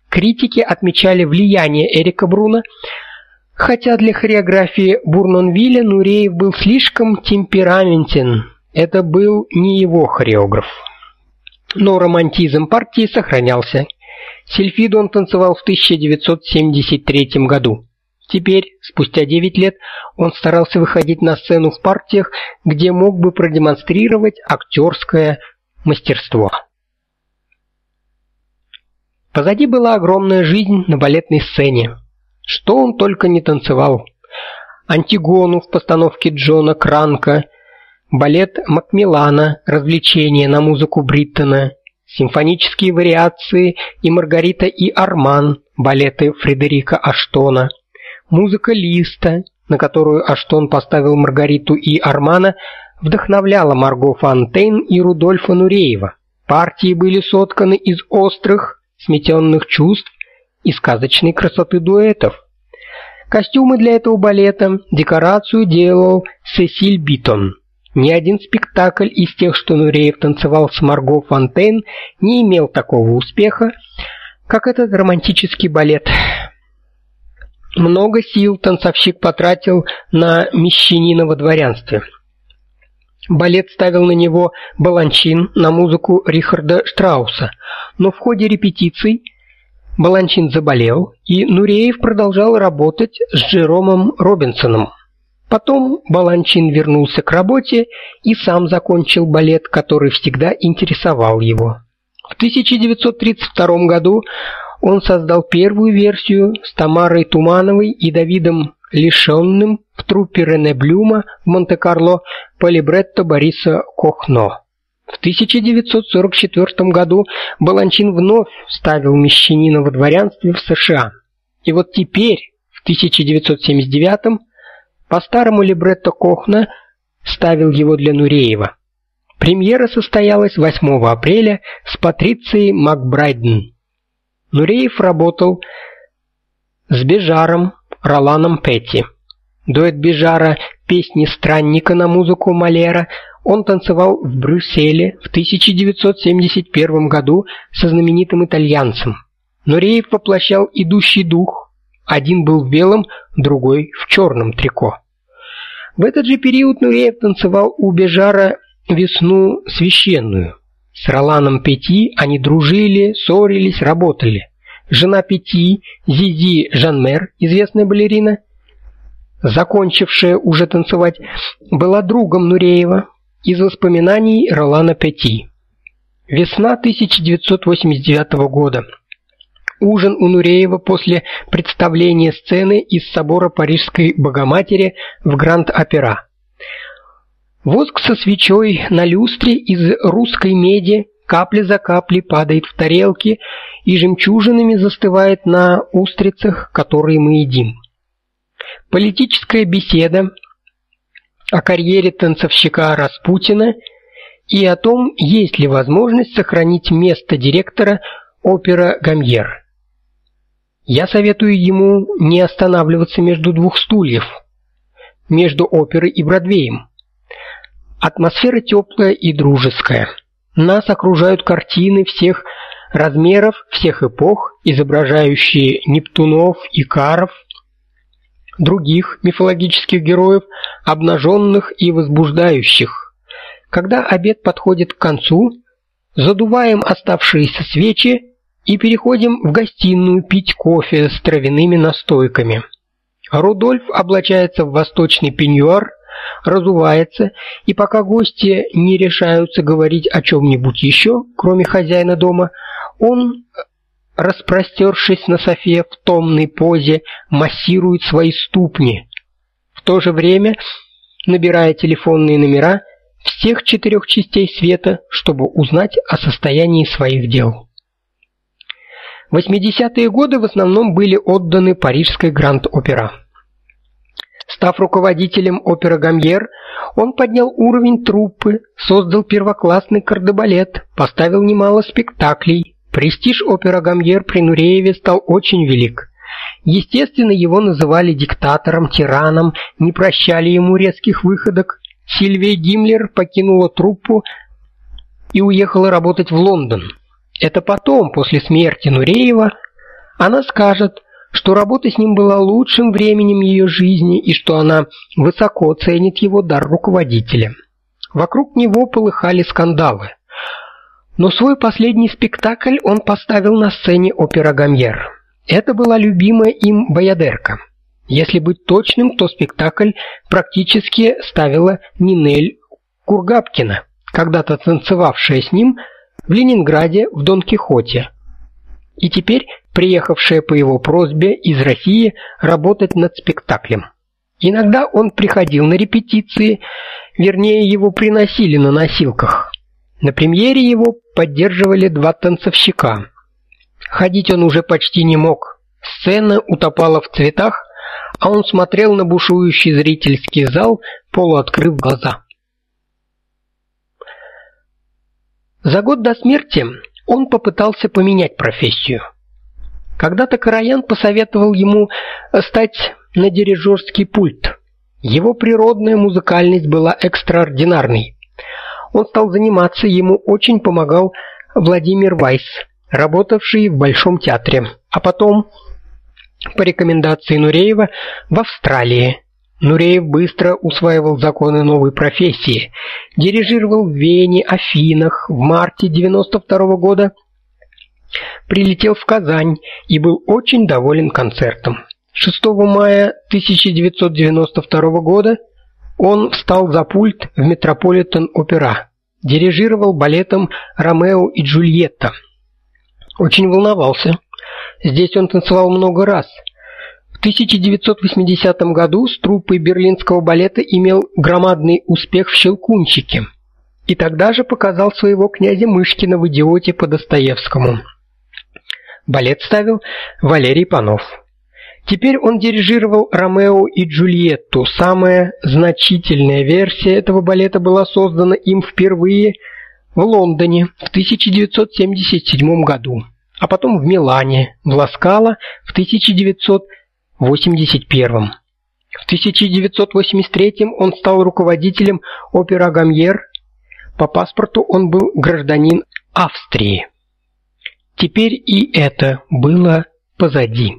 критики отмечали влияние Эрика Бруна, хотя для хореографии Бурнонвилля Нуреев был слишком темпераментен. Это был не его хореограф. Но романтизм партии сохранялся. Сильфиду он танцевал в 1973 году. Теперь, спустя 9 лет, он старался выходить на сцену в партиях, где мог бы продемонстрировать актерское мастерство. Позади была огромная жизнь на балетной сцене. Что он только не танцевал. Антигону в постановке Джона Кранка, балет Макмиллана, развлечения на музыку Бриттона, симфонические вариации и Маргарита и Арман, балеты Фредерика Аштона, музыка Листа, на которую Аштон поставил Маргариту и Армана, вдохновляла Марго Фонтейн и Рудольфа Нуреева. Партии были сотканы из острых, сметенных чувств и сказочной красоты дуэтов. Костюмы для этого балета, декорацию делал Сесиль Битон. Ни один спектакль из тех, что Нуреев танцевал с Марго Фонтейн, не имел такого успеха, как этот романтический балет. Много сил танцовщик потратил на мещанина во дворянстве. Балет ставил на него Баланчин на музыку Рихарда Штрауса, но в ходе репетиций Баланчин заболел, и Нуреев продолжал работать с Джеромом Робинсоном. Потом Баланчин вернулся к работе и сам закончил балет, который всегда интересовал его. В 1932 году он создал первую версию с Тамарой Тумановой и Давидом Лишенным в труппе Рене Блюма в Монте-Карло по либретто Бориса Кохно. В 1944 году Баланчин вновь ставил мещанина во дворянстве в США. И вот теперь, в 1979 по старому либретто Кохна ставил его для Нуреева. Премьера состоялась 8 апреля с Патрицией Макбрайден. Нуреев работал с Бежаром Роланом Петти. Дуэт Бежара «Песни странника» на музыку Малера он танцевал в Брюсселе в 1971 году со знаменитым итальянцем. Нуреев воплощал идущий дух. Один был в белом, другой в черном трико. В этот же период Нуреев танцевал у Бежара «Весну священную». С Роланом Пети они дружили, ссорились, работали. Жена Пети, Зизи Жанмер, известная балерина, закончившая уже танцевать, была другом Нуреева из воспоминаний Ролана Пети. Весна 1989 года. Ужин у Нуреева после представления сцены из собора Парижской Богоматери в Гранд-Опера. Воск со свечой на люстре из русской меди капля за каплей падает в тарелки и жемчужинами застывает на устрицах, которые мы едим. Политическая беседа о карьере танцовщика Распутина и о том, есть ли возможность сохранить место директора опера Гамьер. Я советую ему не останавливаться между двух стульев, между оперой и Бродвеем. Атмосфера теплая и дружеская. Нас окружают картины всех размеров, всех эпох, изображающие Нептунов, и Икаров, других мифологических героев, обнаженных и возбуждающих. Когда обед подходит к концу, задуваем оставшиеся свечи и переходим в гостиную пить кофе с травяными настойками. Рудольф облачается в восточный пеньюар, разувается, и пока гости не решаются говорить о чем нибудь еще, кроме хозяина дома, он распростершись на софе в томной позе, массирует свои ступни. В то же время набирая телефонные номера всех четырех частей света, чтобы узнать о состоянии своих дел. 80-е годы в основном были отданы парижской Гранд-Опера. Став руководителем оперы Гамьер, он поднял уровень труппы, создал первоклассный кардебалет, поставил немало спектаклей, Престиж опера Гамьер при Нурееве стал очень велик. Естественно, его называли диктатором, тираном, не прощали ему резких выходок. Сильвия Гиммлер покинула труппу и уехала работать в Лондон. Это потом, после смерти Нуреева, она скажет, что работа с ним была лучшим временем ее жизни и что она высоко ценит его дар руководителя. Вокруг него полыхали скандалы. Но свой последний спектакль он поставил на сцене опера Гамьер. Это была любимая им Баядерка. Если быть точным, то спектакль практически ставила Нинель Кургапкина, когда-то танцевавшая с ним в Ленинграде в Дон Кихоте. И теперь приехавшая по его просьбе из России работать над спектаклем. Иногда он приходил на репетиции, вернее, его приносили на носилках. На премьере его поддерживали два танцовщика. Ходить он уже почти не мог. Сцена утопала в цветах, а он смотрел на бушующий зрительский зал, полуоткрыв глаза. За год до смерти он попытался поменять профессию. Когда-то Караян посоветовал ему стать на дирижерский пульт. Его природная музыкальность была экстраординарной. Он стал заниматься, ему очень помогал Владимир Вайс, работавший в Большом театре, а потом по рекомендации Нуреева в Австралии. Нуреев быстро усваивал законы новой профессии. Дирижировал в Вене, Афинах. В марте 92 -го года прилетел в Казань и был очень доволен концертом. 6 мая 1992 года он встал за пульт в Метрополитен Опера. Дирижировал балетом Ромео и Джульетта. Очень волновался. Здесь он танцевал много раз. В 1980 году с труппой берлинского балета имел громадный успех в Щелкунчике. И тогда же показал своего князя Мышкина в идиоте по Достоевскому. Балет ставил Валерий Панов. Теперь он дирижировал Ромео и Джульетту. Самая значительная версия этого балета была создана им впервые в Лондоне в 1977 году, а потом в Милане, в Ласкало в 1981. В 1983 он стал руководителем опера Гамьер. По паспорту он был гражданин Австрии. Теперь и это было позади.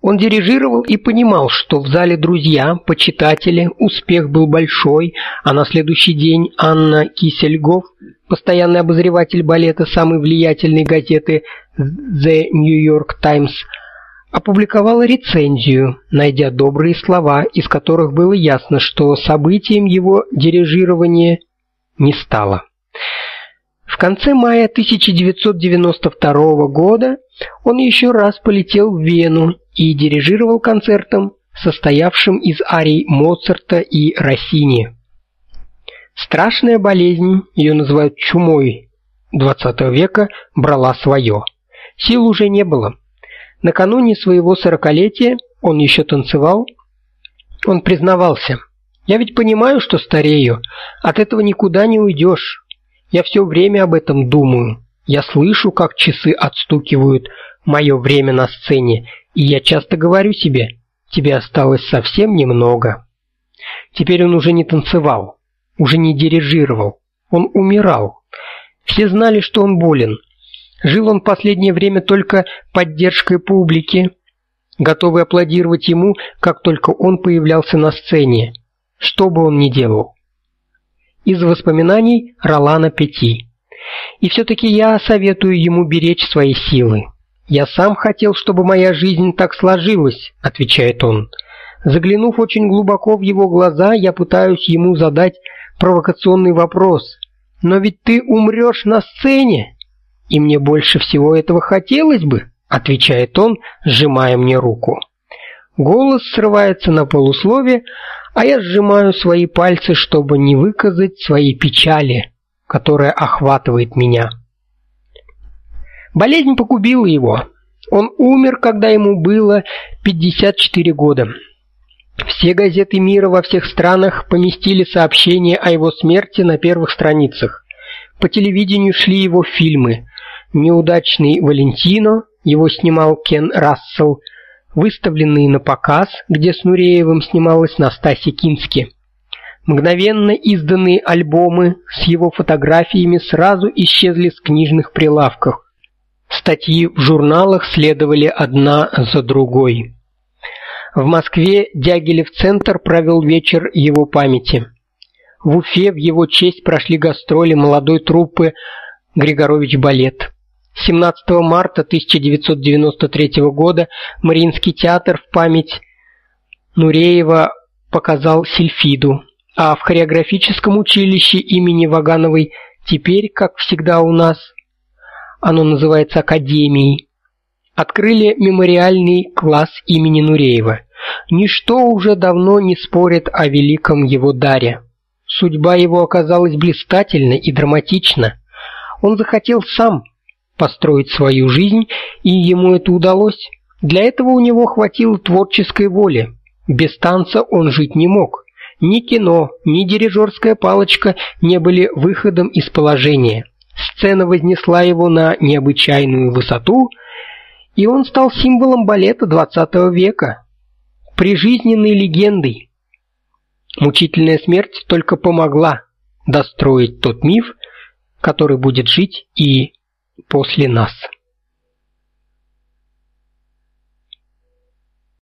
Он дирижировал и понимал, что в зале друзья, почитатели, успех был большой, а на следующий день Анна Кисельгов, постоянный обозреватель балета самой влиятельной газеты The New York Times, опубликовала рецензию, найдя добрые слова, из которых было ясно, что событием его дирижирования не стало. В конце мая 1992 года он еще раз полетел в Вену и дирижировал концертом, состоявшим из арий Моцарта и Россини. Страшная болезнь, ее называют чумой XX века, брала свое. Сил уже не было. Накануне своего сорокалетия он еще танцевал. Он признавался: "Я ведь понимаю, что старею. От этого никуда не уйдешь. Я все время об этом думаю. Я слышу, как часы отстукивают мое время на сцене, и я часто говорю себе: тебе осталось совсем немного". Теперь он уже не танцевал, уже не дирижировал. Он умирал. Все знали, что он болен. Жил он последнее время только поддержкой публики, готовый аплодировать ему, как только он появлялся на сцене, что бы он ни делал из воспоминаний Ролана Пети. И все таки я советую ему беречь свои силы. Я сам хотел, чтобы моя жизнь так сложилась, отвечает он. Заглянув очень глубоко в его глаза, я пытаюсь ему задать провокационный вопрос. Но ведь ты умрешь на сцене, и мне больше всего этого хотелось бы, отвечает он, сжимая мне руку. Голос срывается на полуслове, а я сжимаю свои пальцы, чтобы не выказать своей печали, которая охватывает меня. Болезнь погубила его. Он умер, когда ему было 54 года. Все газеты мира во всех странах поместили сообщение о его смерти на первых страницах. По телевидению шли его фильмы. Неудачный Валентино, его снимал Кен Рассел, выставленные на показ, где с Нуреевым снималась Настасья Кински. Мгновенно изданные альбомы с его фотографиями сразу исчезли с книжных прилавков. Статьи в журналах следовали одна за другой. В Москве Дягилев центр провел вечер его памяти. В Уфе в его честь прошли гастроли молодой труппы Григорович балет. 17 марта 1993 года Мариинский театр в память Нуреева показал Сильфиду, а в хореографическом училище имени Вагановой теперь, как всегда у нас, оно называется академией, открыли мемориальный класс имени Нуреева. Ничто уже давно не спорит о великом его даре. Судьба его оказалась блистательна и драматична. Он захотел сам построить свою жизнь, и ему это удалось. Для этого у него хватило творческой воли. Без танца он жить не мог. Ни кино, ни дирижерская палочка не были выходом из положения. Сцена вознесла его на необычайную высоту, и он стал символом балета XX века, прижизненной легендой. Мучительная смерть только помогла достроить тот миф, который будет жить и после нас.